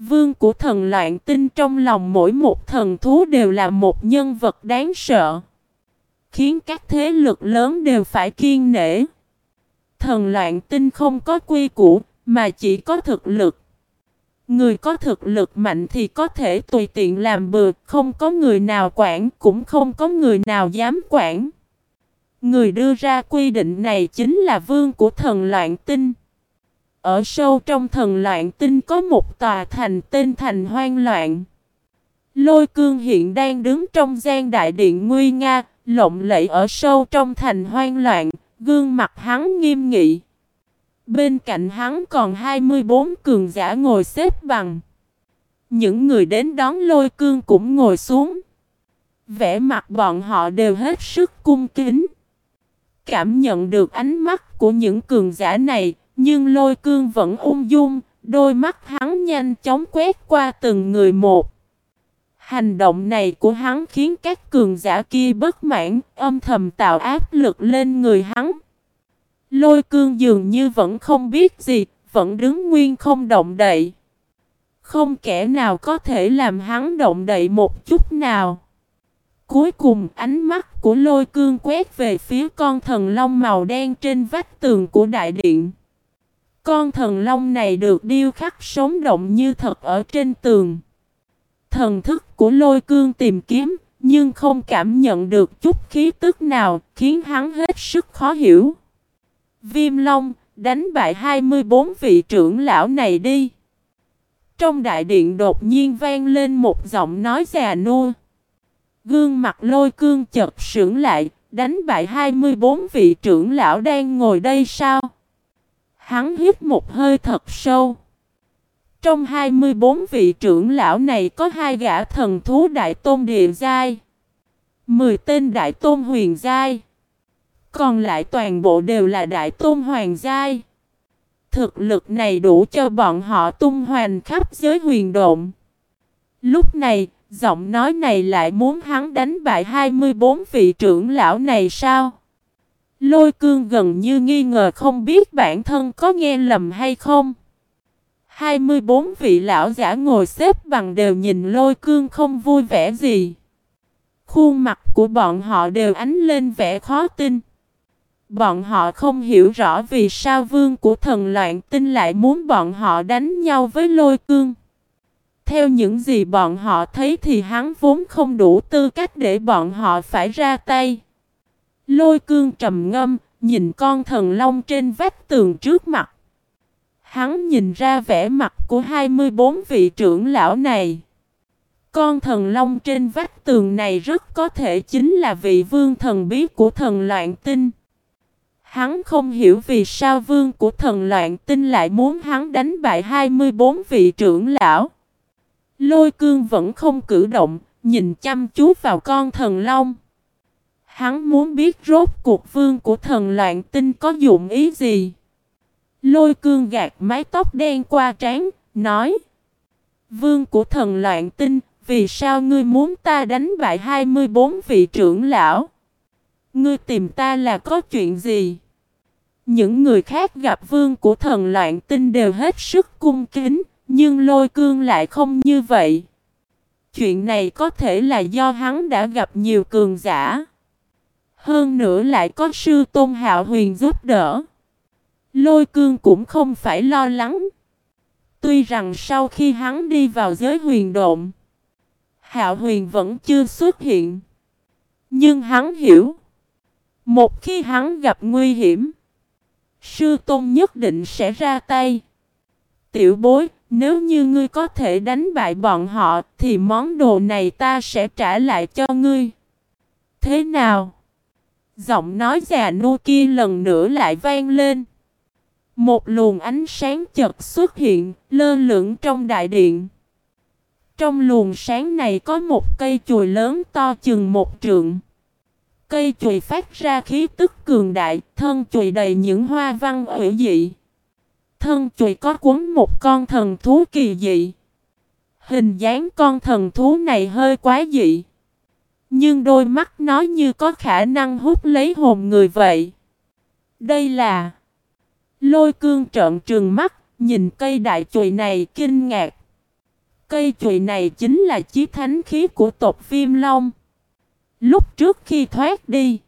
Vương của thần loạn tinh trong lòng mỗi một thần thú đều là một nhân vật đáng sợ. Khiến các thế lực lớn đều phải kiên nể. Thần loạn tinh không có quy củ, mà chỉ có thực lực. Người có thực lực mạnh thì có thể tùy tiện làm bừa, không có người nào quản, cũng không có người nào dám quản. Người đưa ra quy định này chính là vương của thần loạn tinh. Ở sâu trong thần loạn tinh có một tòa thành tên thành hoang loạn. Lôi cương hiện đang đứng trong gian đại điện nguy nga, lộng lẫy ở sâu trong thành hoang loạn, gương mặt hắn nghiêm nghị. Bên cạnh hắn còn 24 cường giả ngồi xếp bằng. Những người đến đón lôi cương cũng ngồi xuống. Vẻ mặt bọn họ đều hết sức cung kính. Cảm nhận được ánh mắt của những cường giả này, nhưng lôi cương vẫn ung dung, đôi mắt hắn nhanh chóng quét qua từng người một. Hành động này của hắn khiến các cường giả kia bất mãn, âm thầm tạo áp lực lên người hắn. Lôi cương dường như vẫn không biết gì, vẫn đứng nguyên không động đậy. Không kẻ nào có thể làm hắn động đậy một chút nào. Cuối cùng ánh mắt của lôi cương quét về phía con thần long màu đen trên vách tường của đại điện. Con thần long này được điêu khắc sống động như thật ở trên tường. Thần thức của lôi cương tìm kiếm, nhưng không cảm nhận được chút khí tức nào, khiến hắn hết sức khó hiểu. Viêm Long, đánh bại 24 vị trưởng lão này đi. Trong đại điện đột nhiên vang lên một giọng nói già nua. Gương mặt lôi cương chật sững lại, đánh bại 24 vị trưởng lão đang ngồi đây sao? Hắn hít một hơi thật sâu. Trong 24 vị trưởng lão này có hai gã thần thú đại tôn địa giai. 10 tên đại tôn huyền giai. Còn lại toàn bộ đều là đại tôn hoàng giai. Thực lực này đủ cho bọn họ tung hoành khắp giới huyền độn. Lúc này, giọng nói này lại muốn hắn đánh bại 24 vị trưởng lão này sao? Lôi cương gần như nghi ngờ không biết bản thân có nghe lầm hay không. 24 vị lão giả ngồi xếp bằng đều nhìn lôi cương không vui vẻ gì. Khuôn mặt của bọn họ đều ánh lên vẻ khó tin. Bọn họ không hiểu rõ vì sao vương của thần loạn tinh lại muốn bọn họ đánh nhau với lôi cương. Theo những gì bọn họ thấy thì hắn vốn không đủ tư cách để bọn họ phải ra tay. Lôi cương trầm ngâm, nhìn con thần long trên vách tường trước mặt. Hắn nhìn ra vẻ mặt của 24 vị trưởng lão này. Con thần long trên vách tường này rất có thể chính là vị vương thần bí của thần loạn tinh. Hắn không hiểu vì sao vương của thần loạn tinh lại muốn hắn đánh bại 24 vị trưởng lão. Lôi cương vẫn không cử động, nhìn chăm chú vào con thần long. Hắn muốn biết rốt cuộc vương của thần loạn tinh có dụng ý gì. Lôi cương gạt mái tóc đen qua trán, nói. Vương của thần loạn tinh, vì sao ngươi muốn ta đánh bại 24 vị trưởng lão? Ngươi tìm ta là có chuyện gì? Những người khác gặp vương của thần loạn tinh đều hết sức cung kính, nhưng lôi cương lại không như vậy. Chuyện này có thể là do hắn đã gặp nhiều cường giả. Hơn nữa lại có sư tôn hạo huyền giúp đỡ. Lôi cương cũng không phải lo lắng. Tuy rằng sau khi hắn đi vào giới huyền độn, hạo huyền vẫn chưa xuất hiện. Nhưng hắn hiểu, một khi hắn gặp nguy hiểm, sư tôn nhất định sẽ ra tay. Tiểu bối, nếu như ngươi có thể đánh bại bọn họ, thì món đồ này ta sẽ trả lại cho ngươi. Thế nào? Giọng nói già nua kia lần nữa lại vang lên. Một luồng ánh sáng chật xuất hiện, lơ lửng trong đại điện. Trong luồng sáng này có một cây chùi lớn to chừng một trượng. Cây chùi phát ra khí tức cường đại, thân chùi đầy những hoa văn ủy dị. Thân chùi có cuốn một con thần thú kỳ dị. Hình dáng con thần thú này hơi quá dị. Nhưng đôi mắt nó như có khả năng hút lấy hồn người vậy. Đây là... Lôi cương trợn trừng mắt, nhìn cây đại chùy này kinh ngạc. Cây chùy này chính là chí thánh khí của tộc viêm long. Lúc trước khi thoát đi,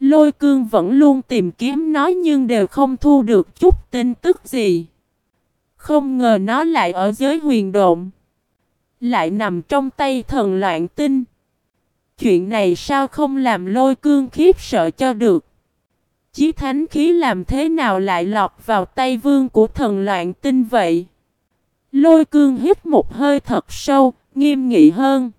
lôi cương vẫn luôn tìm kiếm nó nhưng đều không thu được chút tin tức gì. Không ngờ nó lại ở giới huyền độn. Lại nằm trong tay thần loạn tinh. Chuyện này sao không làm lôi cương khiếp sợ cho được. Chí thánh khí làm thế nào lại lọt vào tay vương của thần loạn tinh vậy? Lôi cương hít một hơi thật sâu, nghiêm nghị hơn.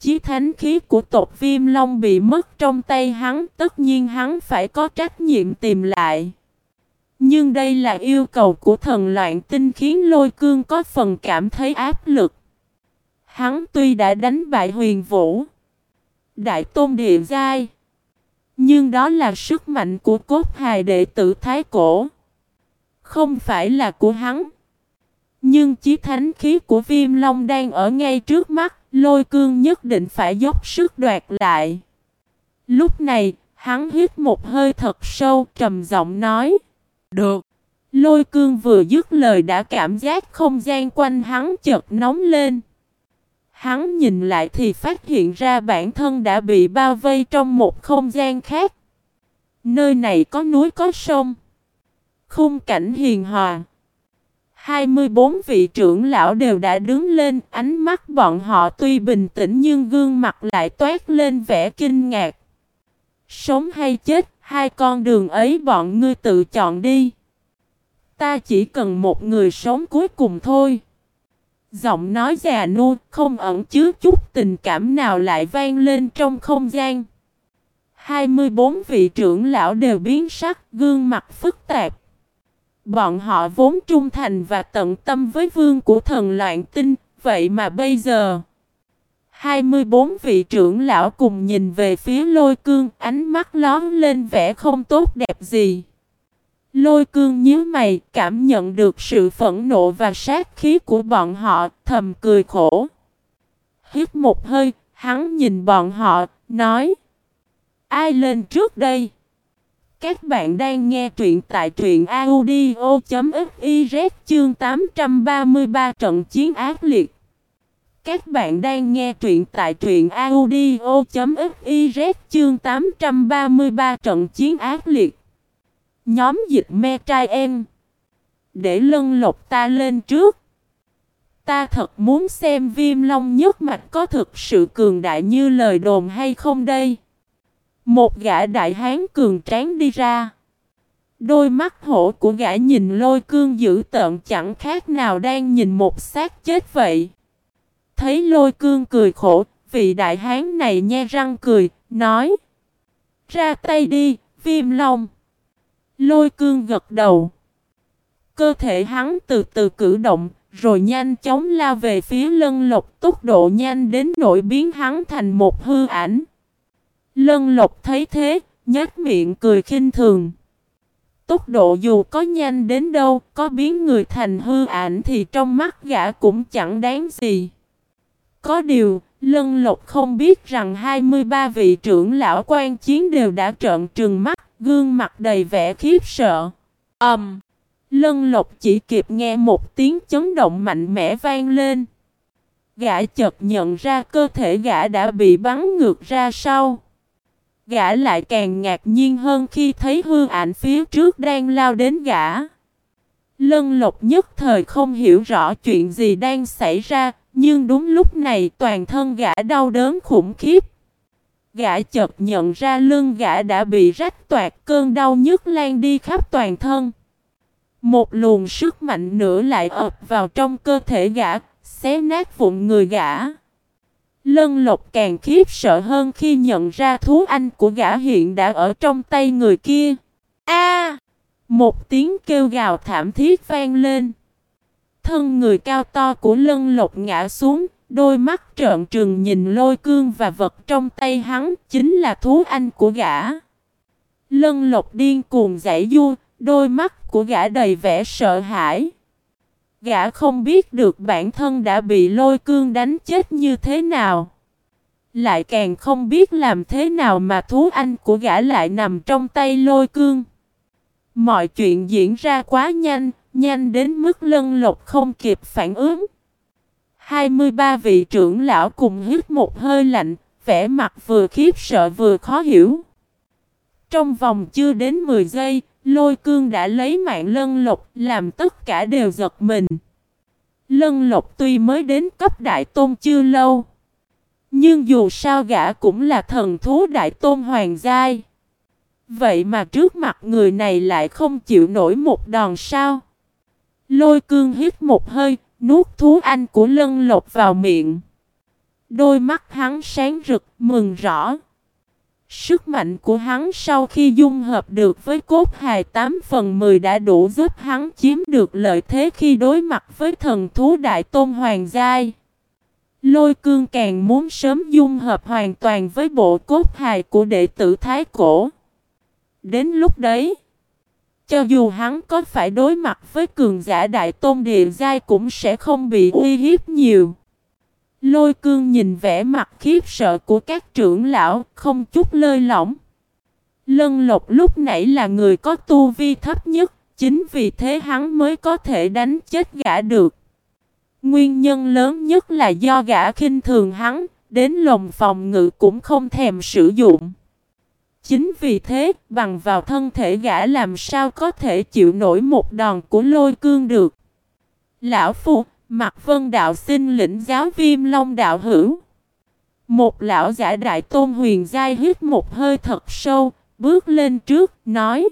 Chí thánh khí của tộc viêm long bị mất trong tay hắn, tất nhiên hắn phải có trách nhiệm tìm lại. Nhưng đây là yêu cầu của thần loạn tinh khiến lôi cương có phần cảm thấy áp lực. Hắn tuy đã đánh bại huyền vũ, đại tôn địa giai, nhưng đó là sức mạnh của cốt hài đệ tử Thái Cổ, không phải là của hắn. Nhưng chí thánh khí của viêm long đang ở ngay trước mắt, lôi cương nhất định phải dốc sức đoạt lại. Lúc này, hắn hít một hơi thật sâu, trầm giọng nói. Được. Lôi cương vừa dứt lời đã cảm giác không gian quanh hắn chợt nóng lên. Hắn nhìn lại thì phát hiện ra bản thân đã bị bao vây trong một không gian khác. Nơi này có núi có sông. Khung cảnh hiền hòa. 24 vị trưởng lão đều đã đứng lên, ánh mắt bọn họ tuy bình tĩnh nhưng gương mặt lại toát lên vẻ kinh ngạc. Sống hay chết, hai con đường ấy bọn ngươi tự chọn đi. Ta chỉ cần một người sống cuối cùng thôi. Giọng nói già nua, không ẩn chứa chút tình cảm nào lại vang lên trong không gian. 24 vị trưởng lão đều biến sắc, gương mặt phức tạp. Bọn họ vốn trung thành và tận tâm với vương của thần loạn tinh, vậy mà bây giờ... 24 vị trưởng lão cùng nhìn về phía lôi cương, ánh mắt lón lên vẻ không tốt đẹp gì. Lôi cương nhíu mày, cảm nhận được sự phẫn nộ và sát khí của bọn họ, thầm cười khổ. Hít một hơi, hắn nhìn bọn họ, nói. Ai lên trước đây? Các bạn đang nghe truyện tại truyện audio.fiz chương 833 trận chiến ác liệt. Các bạn đang nghe truyện tại truyện audio.fiz chương 833 trận chiến ác liệt. Nhóm dịch me trai em. Để lân lộc ta lên trước. Ta thật muốn xem viêm long nhất mạch có thực sự cường đại như lời đồn hay không đây. Một gã đại hán cường tráng đi ra. Đôi mắt hổ của gã nhìn lôi cương dữ tợn chẳng khác nào đang nhìn một xác chết vậy. Thấy lôi cương cười khổ, vị đại hán này nhe răng cười, nói. Ra tay đi, viêm long. Lôi cương gật đầu. Cơ thể hắn từ từ cử động, rồi nhanh chóng lao về phía lân lộc tốc độ nhanh đến nỗi biến hắn thành một hư ảnh. Lân lộc thấy thế, nhếch miệng cười khinh thường. Tốc độ dù có nhanh đến đâu, có biến người thành hư ảnh thì trong mắt gã cũng chẳng đáng gì. Có điều, Lân Lộc không biết rằng 23 vị trưởng lão quan chiến đều đã trợn trừng mắt, gương mặt đầy vẻ khiếp sợ. Ầm! Um, Lân Lộc chỉ kịp nghe một tiếng chấn động mạnh mẽ vang lên. Gã chợt nhận ra cơ thể gã đã bị bắn ngược ra sau. Gã lại càng ngạc nhiên hơn khi thấy hư ảnh phía trước đang lao đến gã. Lân Lộc nhất thời không hiểu rõ chuyện gì đang xảy ra, nhưng đúng lúc này toàn thân gã đau đớn khủng khiếp. Gã chợt nhận ra lưng gã đã bị rách toạc cơn đau nhức lan đi khắp toàn thân. Một luồng sức mạnh nữa lại ập vào trong cơ thể gã, xé nát vụn người gã. Lân lộc càng khiếp sợ hơn khi nhận ra thú anh của gã hiện đã ở trong tay người kia. A! một tiếng kêu gào thảm thiết vang lên. Thân người cao to của lân lộc ngã xuống, đôi mắt trợn trừng nhìn lôi cương và vật trong tay hắn chính là thú anh của gã. Lân lộc điên cuồng giải du, đôi mắt của gã đầy vẻ sợ hãi. Gã không biết được bản thân đã bị lôi cương đánh chết như thế nào. Lại càng không biết làm thế nào mà thú anh của gã lại nằm trong tay lôi cương. Mọi chuyện diễn ra quá nhanh, Nhanh đến mức lân lộc không kịp phản ứng. 23 vị trưởng lão cùng hít một hơi lạnh, vẻ mặt vừa khiếp sợ vừa khó hiểu. Trong vòng chưa đến 10 giây, lôi cương đã lấy mạng lân lộc làm tất cả đều giật mình. Lân lộc tuy mới đến cấp đại tôn chưa lâu. Nhưng dù sao gã cũng là thần thú đại tôn hoàng giai. Vậy mà trước mặt người này lại không chịu nổi một đòn sao. Lôi cương hít một hơi, nuốt thú anh của lân lộc vào miệng. Đôi mắt hắn sáng rực, mừng rõ. Sức mạnh của hắn sau khi dung hợp được với cốt hài 8 phần 10 đã đủ giúp hắn chiếm được lợi thế khi đối mặt với thần thú Đại Tôn Hoàng Giai. Lôi cương càng muốn sớm dung hợp hoàn toàn với bộ cốt hài của đệ tử Thái Cổ. Đến lúc đấy, cho dù hắn có phải đối mặt với cường giả Đại Tôn Địa Giai cũng sẽ không bị uy hiếp nhiều. Lôi cương nhìn vẻ mặt khiếp sợ của các trưởng lão, không chút lơi lỏng. Lân lộc lúc nãy là người có tu vi thấp nhất, chính vì thế hắn mới có thể đánh chết gã được. Nguyên nhân lớn nhất là do gã khinh thường hắn, đến lồng phòng ngự cũng không thèm sử dụng. Chính vì thế, bằng vào thân thể gã làm sao có thể chịu nổi một đòn của lôi cương được. Lão Phu, Mạc vân đạo xin lĩnh giáo viêm long đạo hữu. Một lão giả đại tôn huyền giai hít một hơi thật sâu, bước lên trước, nói.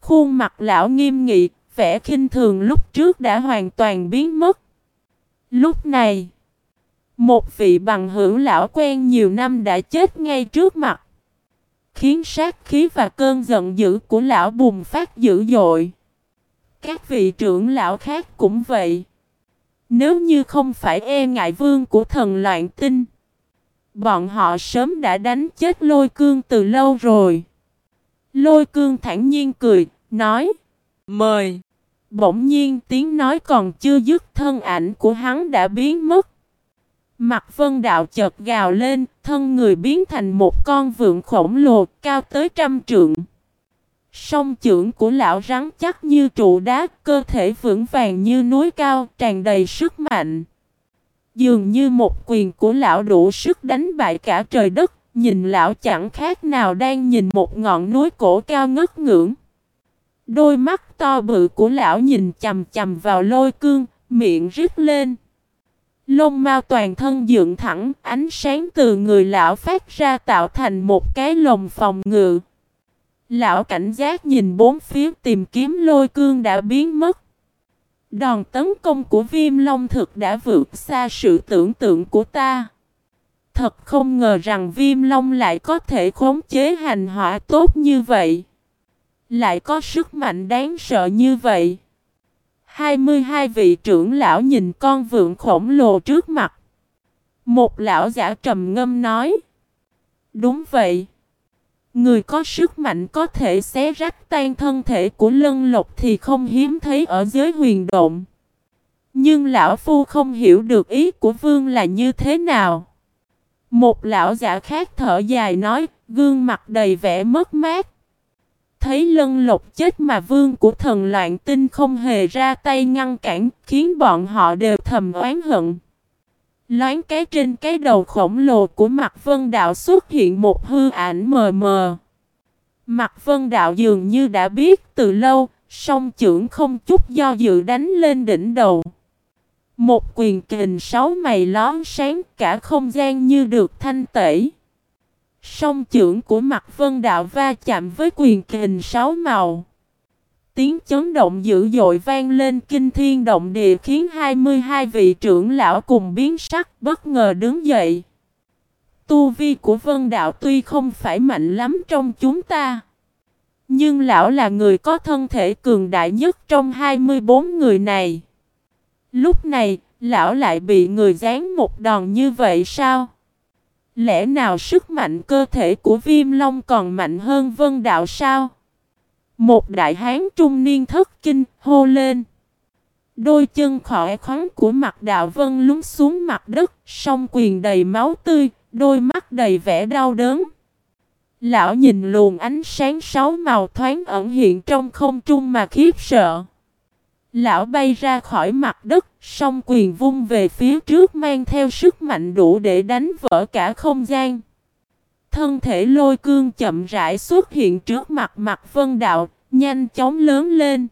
Khuôn mặt lão nghiêm nghị, vẻ khinh thường lúc trước đã hoàn toàn biến mất. Lúc này, một vị bằng hữu lão quen nhiều năm đã chết ngay trước mặt. Khiến sát khí và cơn giận dữ của lão bùng phát dữ dội. Các vị trưởng lão khác cũng vậy. Nếu như không phải e ngại vương của thần loạn tinh, bọn họ sớm đã đánh chết lôi cương từ lâu rồi. Lôi cương thản nhiên cười, nói, mời. Bỗng nhiên tiếng nói còn chưa dứt thân ảnh của hắn đã biến mất. Mặt vân đạo chợt gào lên, thân người biến thành một con vượn khổng lồ cao tới trăm trượng. Song trưởng của lão rắn chắc như trụ đá, cơ thể vững vàng như núi cao, tràn đầy sức mạnh. Dường như một quyền của lão đủ sức đánh bại cả trời đất, nhìn lão chẳng khác nào đang nhìn một ngọn núi cổ cao ngất ngưỡng. Đôi mắt to bự của lão nhìn chầm chầm vào lôi cương, miệng rít lên. Lông mao toàn thân dựng thẳng, ánh sáng từ người lão phát ra tạo thành một cái lồng phòng ngự. Lão cảnh giác nhìn bốn phía tìm kiếm lôi cương đã biến mất. Đòn tấn công của viêm long thực đã vượt xa sự tưởng tượng của ta. Thật không ngờ rằng viêm long lại có thể khống chế hành hỏa tốt như vậy. Lại có sức mạnh đáng sợ như vậy. 22 vị trưởng lão nhìn con vượn khổng lồ trước mặt. Một lão giả trầm ngâm nói. Đúng vậy. Người có sức mạnh có thể xé rách tan thân thể của lân lộc thì không hiếm thấy ở giới huyền động. Nhưng lão phu không hiểu được ý của vương là như thế nào. Một lão giả khác thở dài nói, gương mặt đầy vẻ mất mát. Thấy lân lộc chết mà vương của thần loạn tinh không hề ra tay ngăn cản, khiến bọn họ đều thầm oán hận. Loáng cái trên cái đầu khổng lồ của mặt vân đạo xuất hiện một hư ảnh mờ mờ. Mặt vân đạo dường như đã biết từ lâu, song trưởng không chút do dự đánh lên đỉnh đầu. Một quyền kình sáu mày lón sáng cả không gian như được thanh tẩy. Song trưởng của mặt vân đạo va chạm với quyền kình sáu màu. Tiếng chấn động dữ dội vang lên kinh thiên động địa khiến 22 vị trưởng lão cùng biến sắc bất ngờ đứng dậy. Tu vi của vân đạo tuy không phải mạnh lắm trong chúng ta. Nhưng lão là người có thân thể cường đại nhất trong 24 người này. Lúc này, lão lại bị người dán một đòn như vậy sao? Lẽ nào sức mạnh cơ thể của viêm long còn mạnh hơn vân đạo sao? Một đại hán trung niên thất kinh hô lên. Đôi chân khỏe khoắn của mặt đạo vân lún xuống mặt đất, song quyền đầy máu tươi, đôi mắt đầy vẻ đau đớn. Lão nhìn luồng ánh sáng sáu màu thoáng ẩn hiện trong không trung mà khiếp sợ. Lão bay ra khỏi mặt đất, song quyền vung về phía trước mang theo sức mạnh đủ để đánh vỡ cả không gian. Thân thể lôi cương chậm rãi xuất hiện trước mặt mặt vân đạo, nhanh chóng lớn lên.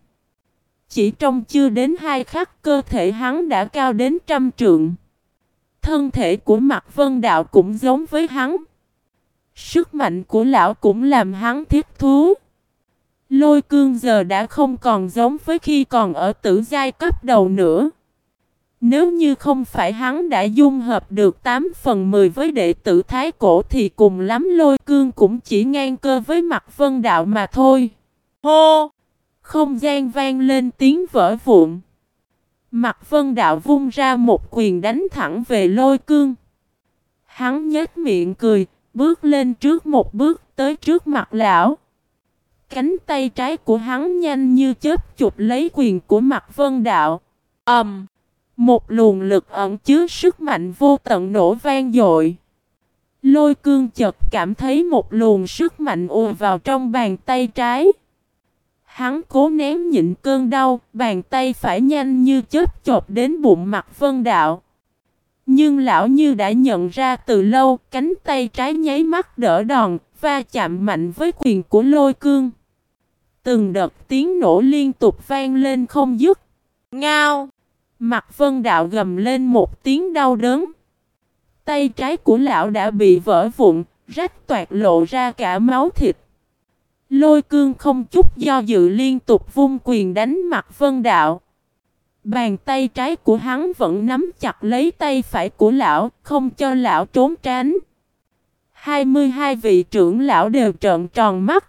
Chỉ trong chưa đến hai khắc cơ thể hắn đã cao đến trăm trượng. Thân thể của mặt vân đạo cũng giống với hắn. Sức mạnh của lão cũng làm hắn thiết thú. Lôi cương giờ đã không còn giống với khi còn ở tử giai cấp đầu nữa. Nếu như không phải hắn đã dung hợp được 8 phần 10 với đệ tử Thái Cổ thì cùng lắm lôi cương cũng chỉ ngang cơ với mặt vân đạo mà thôi. Hô! Không gian vang lên tiếng vỡ vụn. Mặt vân đạo vung ra một quyền đánh thẳng về lôi cương. Hắn nhếch miệng cười, bước lên trước một bước tới trước mặt lão. Cánh tay trái của hắn nhanh như chớp chụp lấy quyền của mặt vân đạo. ầm, um, một luồng lực ẩn chứa sức mạnh vô tận nổ vang dội. Lôi cương chợt cảm thấy một luồng sức mạnh ùa vào trong bàn tay trái. Hắn cố ném nhịn cơn đau, bàn tay phải nhanh như chớp chộp đến bụng mặt vân đạo. Nhưng lão như đã nhận ra từ lâu, cánh tay trái nháy mắt đỡ đòn, va chạm mạnh với quyền của lôi cương. Từng đợt tiếng nổ liên tục vang lên không dứt. Ngao! Mặt vân đạo gầm lên một tiếng đau đớn. Tay trái của lão đã bị vỡ vụn, rách toạt lộ ra cả máu thịt. Lôi cương không chút do dự liên tục vung quyền đánh mặt vân đạo. Bàn tay trái của hắn vẫn nắm chặt lấy tay phải của lão, không cho lão trốn tránh. 22 vị trưởng lão đều trợn tròn mắt.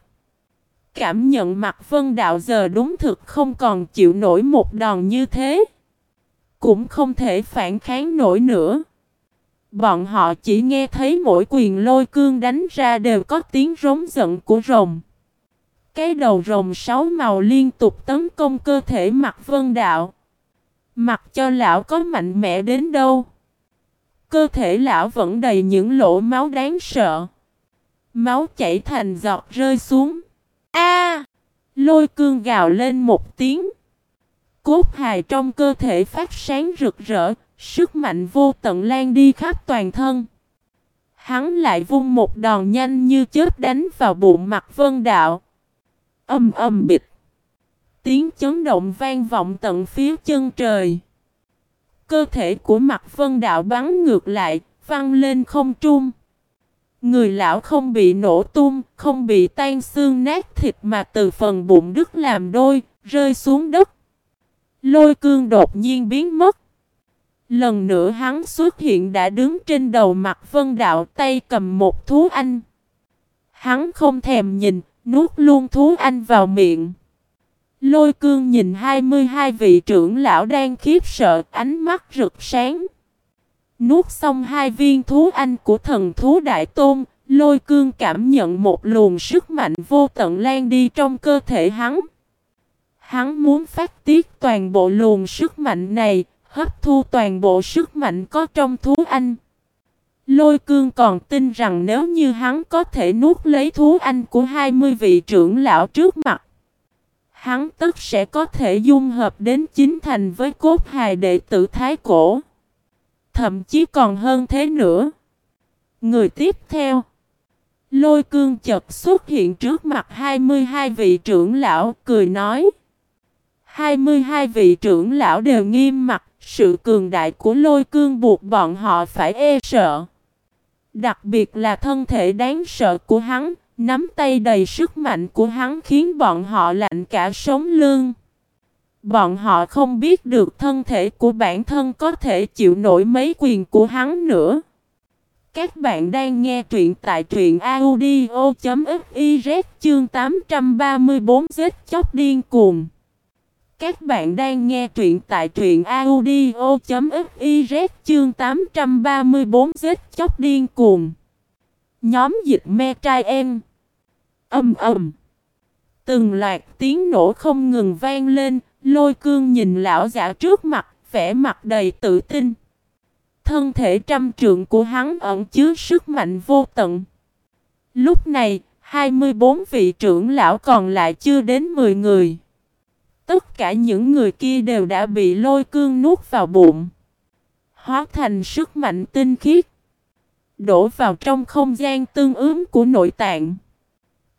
Cảm nhận mặt vân đạo giờ đúng thực không còn chịu nổi một đòn như thế. Cũng không thể phản kháng nổi nữa. Bọn họ chỉ nghe thấy mỗi quyền lôi cương đánh ra đều có tiếng rống giận của rồng. Cái đầu rồng sáu màu liên tục tấn công cơ thể mặt vân đạo. Mặc cho lão có mạnh mẽ đến đâu. Cơ thể lão vẫn đầy những lỗ máu đáng sợ. Máu chảy thành giọt rơi xuống. A! lôi cương gào lên một tiếng. Cốt hài trong cơ thể phát sáng rực rỡ, sức mạnh vô tận lan đi khắp toàn thân. Hắn lại vung một đòn nhanh như chớp đánh vào bụng mặt vân đạo. Âm âm bịch. Tiếng chấn động vang vọng tận phía chân trời. Cơ thể của mặt vân đạo bắn ngược lại, văng lên không trung. Người lão không bị nổ tung, không bị tan xương nát thịt mà từ phần bụng đứt làm đôi, rơi xuống đất. Lôi cương đột nhiên biến mất. Lần nữa hắn xuất hiện đã đứng trên đầu mặt vân đạo tay cầm một thú anh. Hắn không thèm nhìn, nuốt luôn thú anh vào miệng. Lôi cương nhìn 22 vị trưởng lão đang khiếp sợ, ánh mắt rực sáng. Nuốt xong hai viên thú anh của thần thú đại tôn, lôi cương cảm nhận một luồng sức mạnh vô tận lan đi trong cơ thể hắn. Hắn muốn phát tiết toàn bộ luồng sức mạnh này, hấp thu toàn bộ sức mạnh có trong thú anh. Lôi cương còn tin rằng nếu như hắn có thể nuốt lấy thú anh của 20 vị trưởng lão trước mặt, hắn tất sẽ có thể dung hợp đến chính thành với cốt hài đệ tử Thái Cổ. Thậm chí còn hơn thế nữa. Người tiếp theo. Lôi cương chật xuất hiện trước mặt 22 vị trưởng lão, cười nói. 22 vị trưởng lão đều nghiêm mặt, sự cường đại của lôi cương buộc bọn họ phải e sợ. Đặc biệt là thân thể đáng sợ của hắn, nắm tay đầy sức mạnh của hắn khiến bọn họ lạnh cả sống lương. Bọn họ không biết được thân thể của bản thân có thể chịu nổi mấy quyền của hắn nữa. Các bạn đang nghe truyện tại truyện audio.fiz chương 834 giết chóc điên cuồng. Các bạn đang nghe truyện tại truyện audio.fiz chương 834 giết chóc điên cuồng. Nhóm dịch me trai em. Âm ầm. Từng loạt tiếng nổ không ngừng vang lên, lôi cương nhìn lão giả trước mặt, vẻ mặt đầy tự tin. Thân thể trăm trượng của hắn ẩn chứa sức mạnh vô tận. Lúc này, 24 vị trưởng lão còn lại chưa đến 10 người. Tất cả những người kia đều đã bị lôi cương nuốt vào bụng. Hóa thành sức mạnh tinh khiết. Đổ vào trong không gian tương ứng của nội tạng.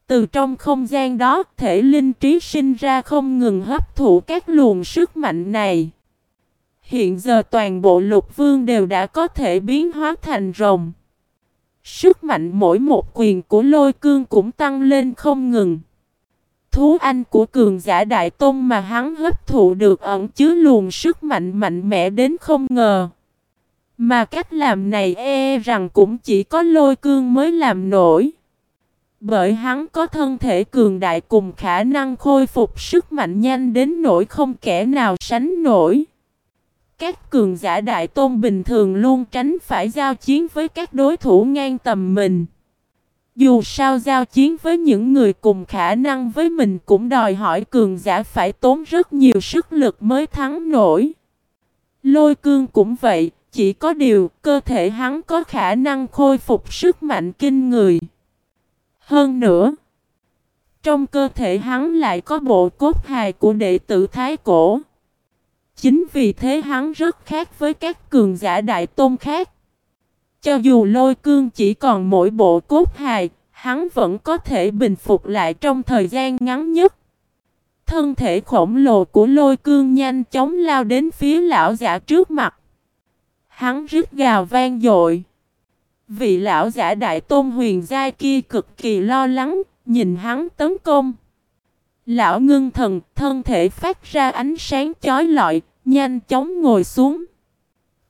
Từ trong không gian đó, thể linh trí sinh ra không ngừng hấp thụ các luồng sức mạnh này. Hiện giờ toàn bộ lục vương đều đã có thể biến hóa thành rồng. Sức mạnh mỗi một quyền của lôi cương cũng tăng lên không ngừng thú anh của cường giả đại tôn mà hắn hấp thụ được ẩn chứa luồng sức mạnh mạnh mẽ đến không ngờ. Mà cách làm này e, e rằng cũng chỉ có lôi cương mới làm nổi. Bởi hắn có thân thể cường đại cùng khả năng khôi phục sức mạnh nhanh đến nỗi không kẻ nào sánh nổi. Các cường giả đại tôn bình thường luôn tránh phải giao chiến với các đối thủ ngang tầm mình. Dù sao giao chiến với những người cùng khả năng với mình cũng đòi hỏi cường giả phải tốn rất nhiều sức lực mới thắng nổi. Lôi cương cũng vậy, chỉ có điều cơ thể hắn có khả năng khôi phục sức mạnh kinh người. Hơn nữa, trong cơ thể hắn lại có bộ cốt hài của đệ tử Thái Cổ. Chính vì thế hắn rất khác với các cường giả đại tôn khác. Cho dù lôi cương chỉ còn mỗi bộ cốt hài, hắn vẫn có thể bình phục lại trong thời gian ngắn nhất. Thân thể khổng lồ của lôi cương nhanh chóng lao đến phía lão giả trước mặt. Hắn rít gào vang dội. Vị lão giả đại tôn huyền giai kia cực kỳ lo lắng, nhìn hắn tấn công. Lão ngưng thần, thân thể phát ra ánh sáng chói lọi, nhanh chóng ngồi xuống.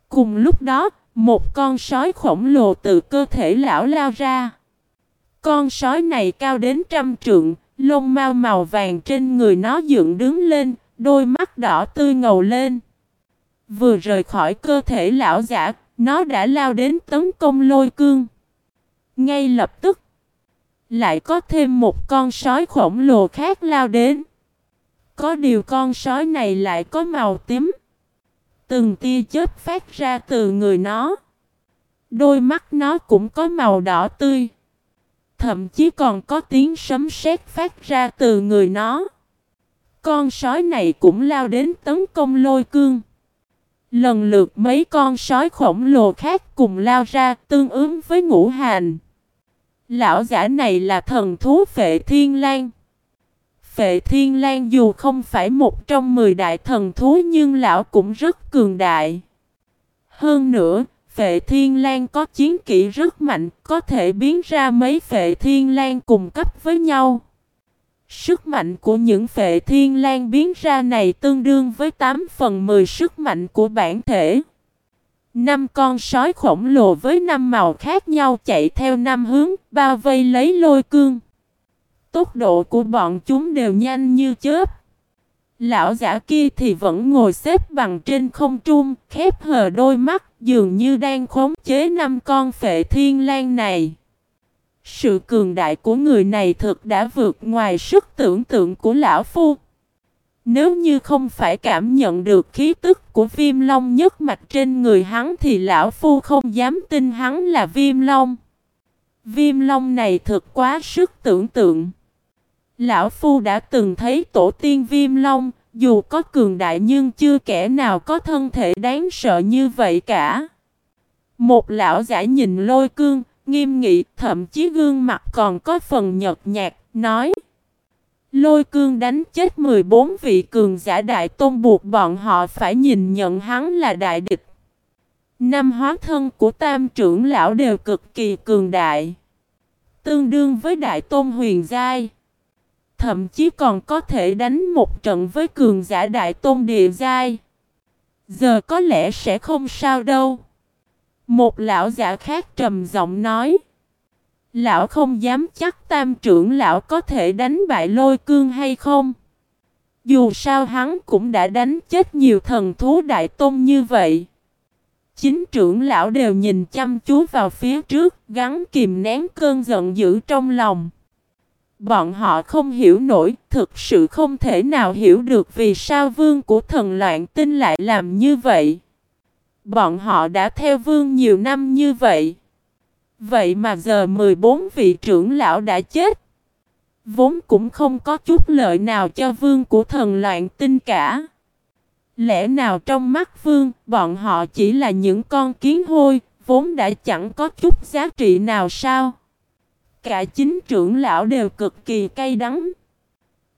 Cùng lúc đó, một con sói khổng lồ từ cơ thể lão lao ra. Con sói này cao đến trăm trượng, lông mau màu vàng trên người nó dựng đứng lên, đôi mắt đỏ tươi ngầu lên. Vừa rời khỏi cơ thể lão giả, nó đã lao đến tấn công lôi cương. Ngay lập tức, lại có thêm một con sói khổng lồ khác lao đến. Có điều con sói này lại có màu tím. Từng tia chớp phát ra từ người nó. Đôi mắt nó cũng có màu đỏ tươi. Thậm chí còn có tiếng sấm sét phát ra từ người nó. Con sói này cũng lao đến tấn công lôi cương. Lần lượt mấy con sói khổng lồ khác cùng lao ra tương ứng với ngũ hành. Lão giả này là thần thú vệ thiên lang. Phệ thiên Lan dù không phải một trong mười đại thần thú nhưng lão cũng rất cường đại. Hơn nữa, phệ thiên Lan có chiến kỹ rất mạnh, có thể biến ra mấy phệ thiên Lan cùng cấp với nhau. Sức mạnh của những phệ thiên Lan biến ra này tương đương với 8 phần 10 sức mạnh của bản thể. Năm con sói khổng lồ với năm màu khác nhau chạy theo năm hướng, bao vây lấy lôi cương. Tốc độ của bọn chúng đều nhanh như chớp. Lão giả kia thì vẫn ngồi xếp bằng trên không trung, khép hờ đôi mắt, dường như đang khống chế năm con phệ thiên lang này. Sự cường đại của người này thực đã vượt ngoài sức tưởng tượng của lão phu. Nếu như không phải cảm nhận được khí tức của viêm long nhất mạch trên người hắn thì lão phu không dám tin hắn là viêm long. Viêm long này thực quá sức tưởng tượng. Lão phu đã từng thấy tổ tiên viêm long, dù có cường đại nhưng chưa kẻ nào có thân thể đáng sợ như vậy cả. Một lão giả nhìn lôi cương, nghiêm nghị, thậm chí gương mặt còn có phần nhợt nhạt, nói Lôi cương đánh chết 14 vị cường giả đại tôn buộc bọn họ phải nhìn nhận hắn là đại địch. Năm hóa thân của tam trưởng lão đều cực kỳ cường đại. Tương đương với đại tôn huyền giai. Thậm chí còn có thể đánh một trận với cường giả đại tôn địa giai. Giờ có lẽ sẽ không sao đâu. Một lão giả khác trầm giọng nói. Lão không dám chắc tam trưởng lão có thể đánh bại lôi cương hay không. Dù sao hắn cũng đã đánh chết nhiều thần thú đại tôn như vậy. Chính trưởng lão đều nhìn chăm chú vào phía trước, gắn kìm nén cơn giận dữ trong lòng. Bọn họ không hiểu nổi, thực sự không thể nào hiểu được vì sao vương của thần loạn tinh lại làm như vậy. Bọn họ đã theo vương nhiều năm như vậy. Vậy mà giờ 14 vị trưởng lão đã chết. Vốn cũng không có chút lợi nào cho vương của thần loạn tinh cả. Lẽ nào trong mắt vương, bọn họ chỉ là những con kiến hôi, vốn đã chẳng có chút giá trị nào sao? Cả chính trưởng lão đều cực kỳ cay đắng.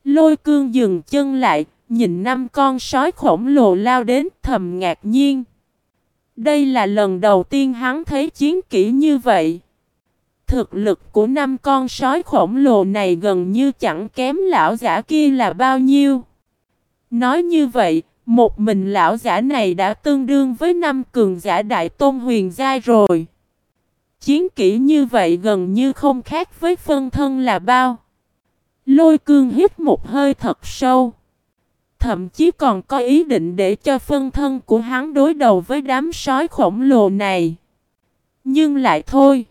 Lôi cương dừng chân lại, nhìn năm con sói khổng lồ lao đến thầm ngạc nhiên. Đây là lần đầu tiên hắn thấy chiến kỹ như vậy. Thực lực của năm con sói khổng lồ này gần như chẳng kém lão giả kia là bao nhiêu. Nói như vậy, một mình lão giả này đã tương đương với năm cường giả đại tôn huyền giai rồi. Chiến kỹ như vậy gần như không khác với phân thân là bao. Lôi cương hít một hơi thật sâu. Thậm chí còn có ý định để cho phân thân của hắn đối đầu với đám sói khổng lồ này. Nhưng lại thôi.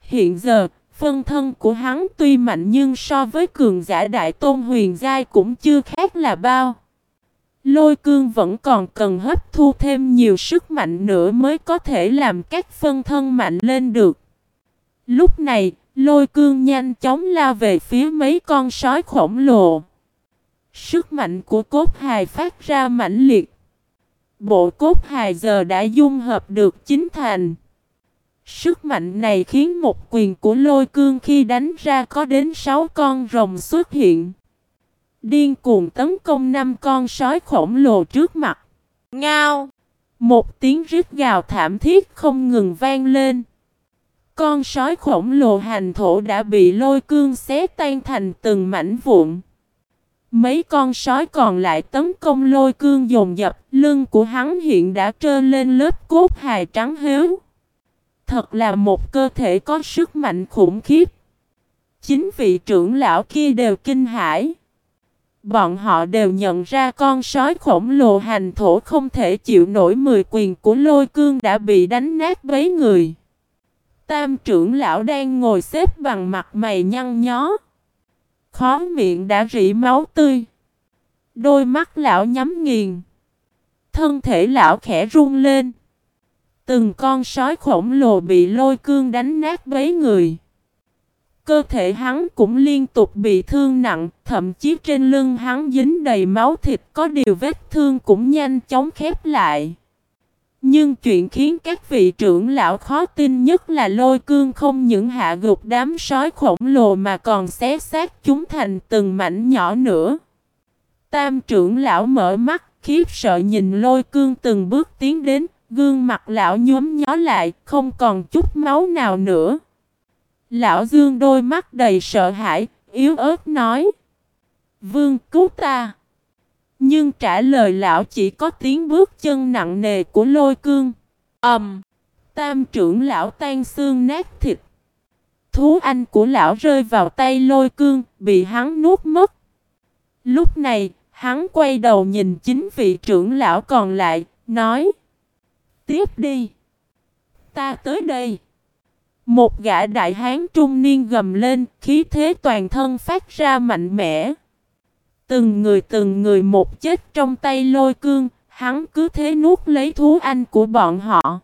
Hiện giờ, phân thân của hắn tuy mạnh nhưng so với cường giả đại tôn huyền giai cũng chưa khác là bao. Lôi cương vẫn còn cần hấp thu thêm nhiều sức mạnh nữa mới có thể làm các phân thân mạnh lên được. Lúc này, lôi cương nhanh chóng lao về phía mấy con sói khổng lồ. Sức mạnh của cốt hài phát ra mãnh liệt. Bộ cốt hài giờ đã dung hợp được chính thành. Sức mạnh này khiến một quyền của lôi cương khi đánh ra có đến 6 con rồng xuất hiện. Điên cuồng tấn công năm con sói khổng lồ trước mặt. Ngao! Một tiếng rít gào thảm thiết không ngừng vang lên. Con sói khổng lồ hành thổ đã bị lôi cương xé tan thành từng mảnh vụn. Mấy con sói còn lại tấn công lôi cương dồn dập, lưng của hắn hiện đã trơn lên lớp cốt hài trắng héo. Thật là một cơ thể có sức mạnh khủng khiếp. Chính vị trưởng lão kia đều kinh hãi. Bọn họ đều nhận ra con sói khổng lồ hành thổ không thể chịu nổi mười quyền của lôi cương đã bị đánh nát bấy người. Tam trưởng lão đang ngồi xếp bằng mặt mày nhăn nhó. Khó miệng đã rỉ máu tươi. Đôi mắt lão nhắm nghiền. Thân thể lão khẽ run lên. Từng con sói khổng lồ bị lôi cương đánh nát bấy người. Cơ thể hắn cũng liên tục bị thương nặng, thậm chí trên lưng hắn dính đầy máu thịt có điều vết thương cũng nhanh chóng khép lại. Nhưng chuyện khiến các vị trưởng lão khó tin nhất là lôi cương không những hạ gục đám sói khổng lồ mà còn xé xác chúng thành từng mảnh nhỏ nữa. Tam trưởng lão mở mắt, khiếp sợ nhìn lôi cương từng bước tiến đến, gương mặt lão nhóm nhó lại, không còn chút máu nào nữa. Lão Dương đôi mắt đầy sợ hãi, yếu ớt nói. Vương cứu ta. Nhưng trả lời lão chỉ có tiếng bước chân nặng nề của lôi cương. ầm, um, Tam trưởng lão tan xương nát thịt. Thú anh của lão rơi vào tay lôi cương, bị hắn nuốt mất. Lúc này, hắn quay đầu nhìn chính vị trưởng lão còn lại, nói. Tiếp đi. Ta tới đây. Một gã đại hán trung niên gầm lên, khí thế toàn thân phát ra mạnh mẽ. Từng người từng người một chết trong tay lôi cương, hắn cứ thế nuốt lấy thú anh của bọn họ.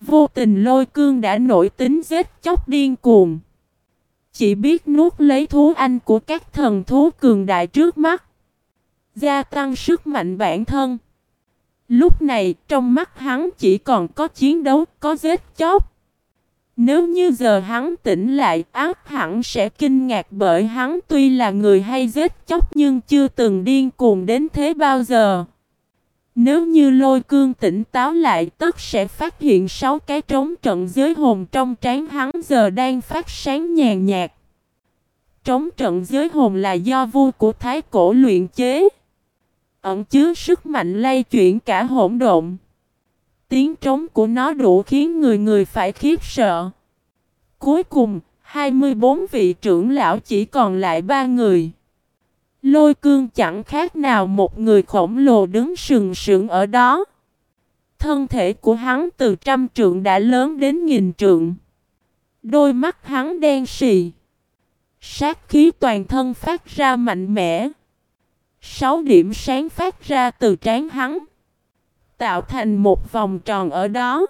Vô tình lôi cương đã nổi tính giết chóc điên cuồng. Chỉ biết nuốt lấy thú anh của các thần thú cường đại trước mắt. Gia tăng sức mạnh bản thân. Lúc này trong mắt hắn chỉ còn có chiến đấu, có giết chóc. Nếu như giờ hắn tỉnh lại, ác hẳn sẽ kinh ngạc bởi hắn tuy là người hay giết chóc nhưng chưa từng điên cuồng đến thế bao giờ. Nếu như lôi cương tỉnh táo lại tất sẽ phát hiện sáu cái trống trận giới hồn trong trán hắn giờ đang phát sáng nhàn nhạt. Trống trận giới hồn là do vua của Thái Cổ luyện chế. Ẩn chứa sức mạnh lay chuyển cả hỗn độn. Tiếng trống của nó đủ khiến người người phải khiếp sợ. Cuối cùng, 24 vị trưởng lão chỉ còn lại ba người. Lôi cương chẳng khác nào một người khổng lồ đứng sừng sững ở đó. Thân thể của hắn từ trăm trượng đã lớn đến nghìn trượng. Đôi mắt hắn đen xì. Sát khí toàn thân phát ra mạnh mẽ. Sáu điểm sáng phát ra từ trán hắn. Tạo thành một vòng tròn ở đó.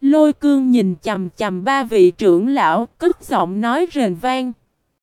Lôi cương nhìn chầm chầm ba vị trưởng lão, cất giọng nói rền vang.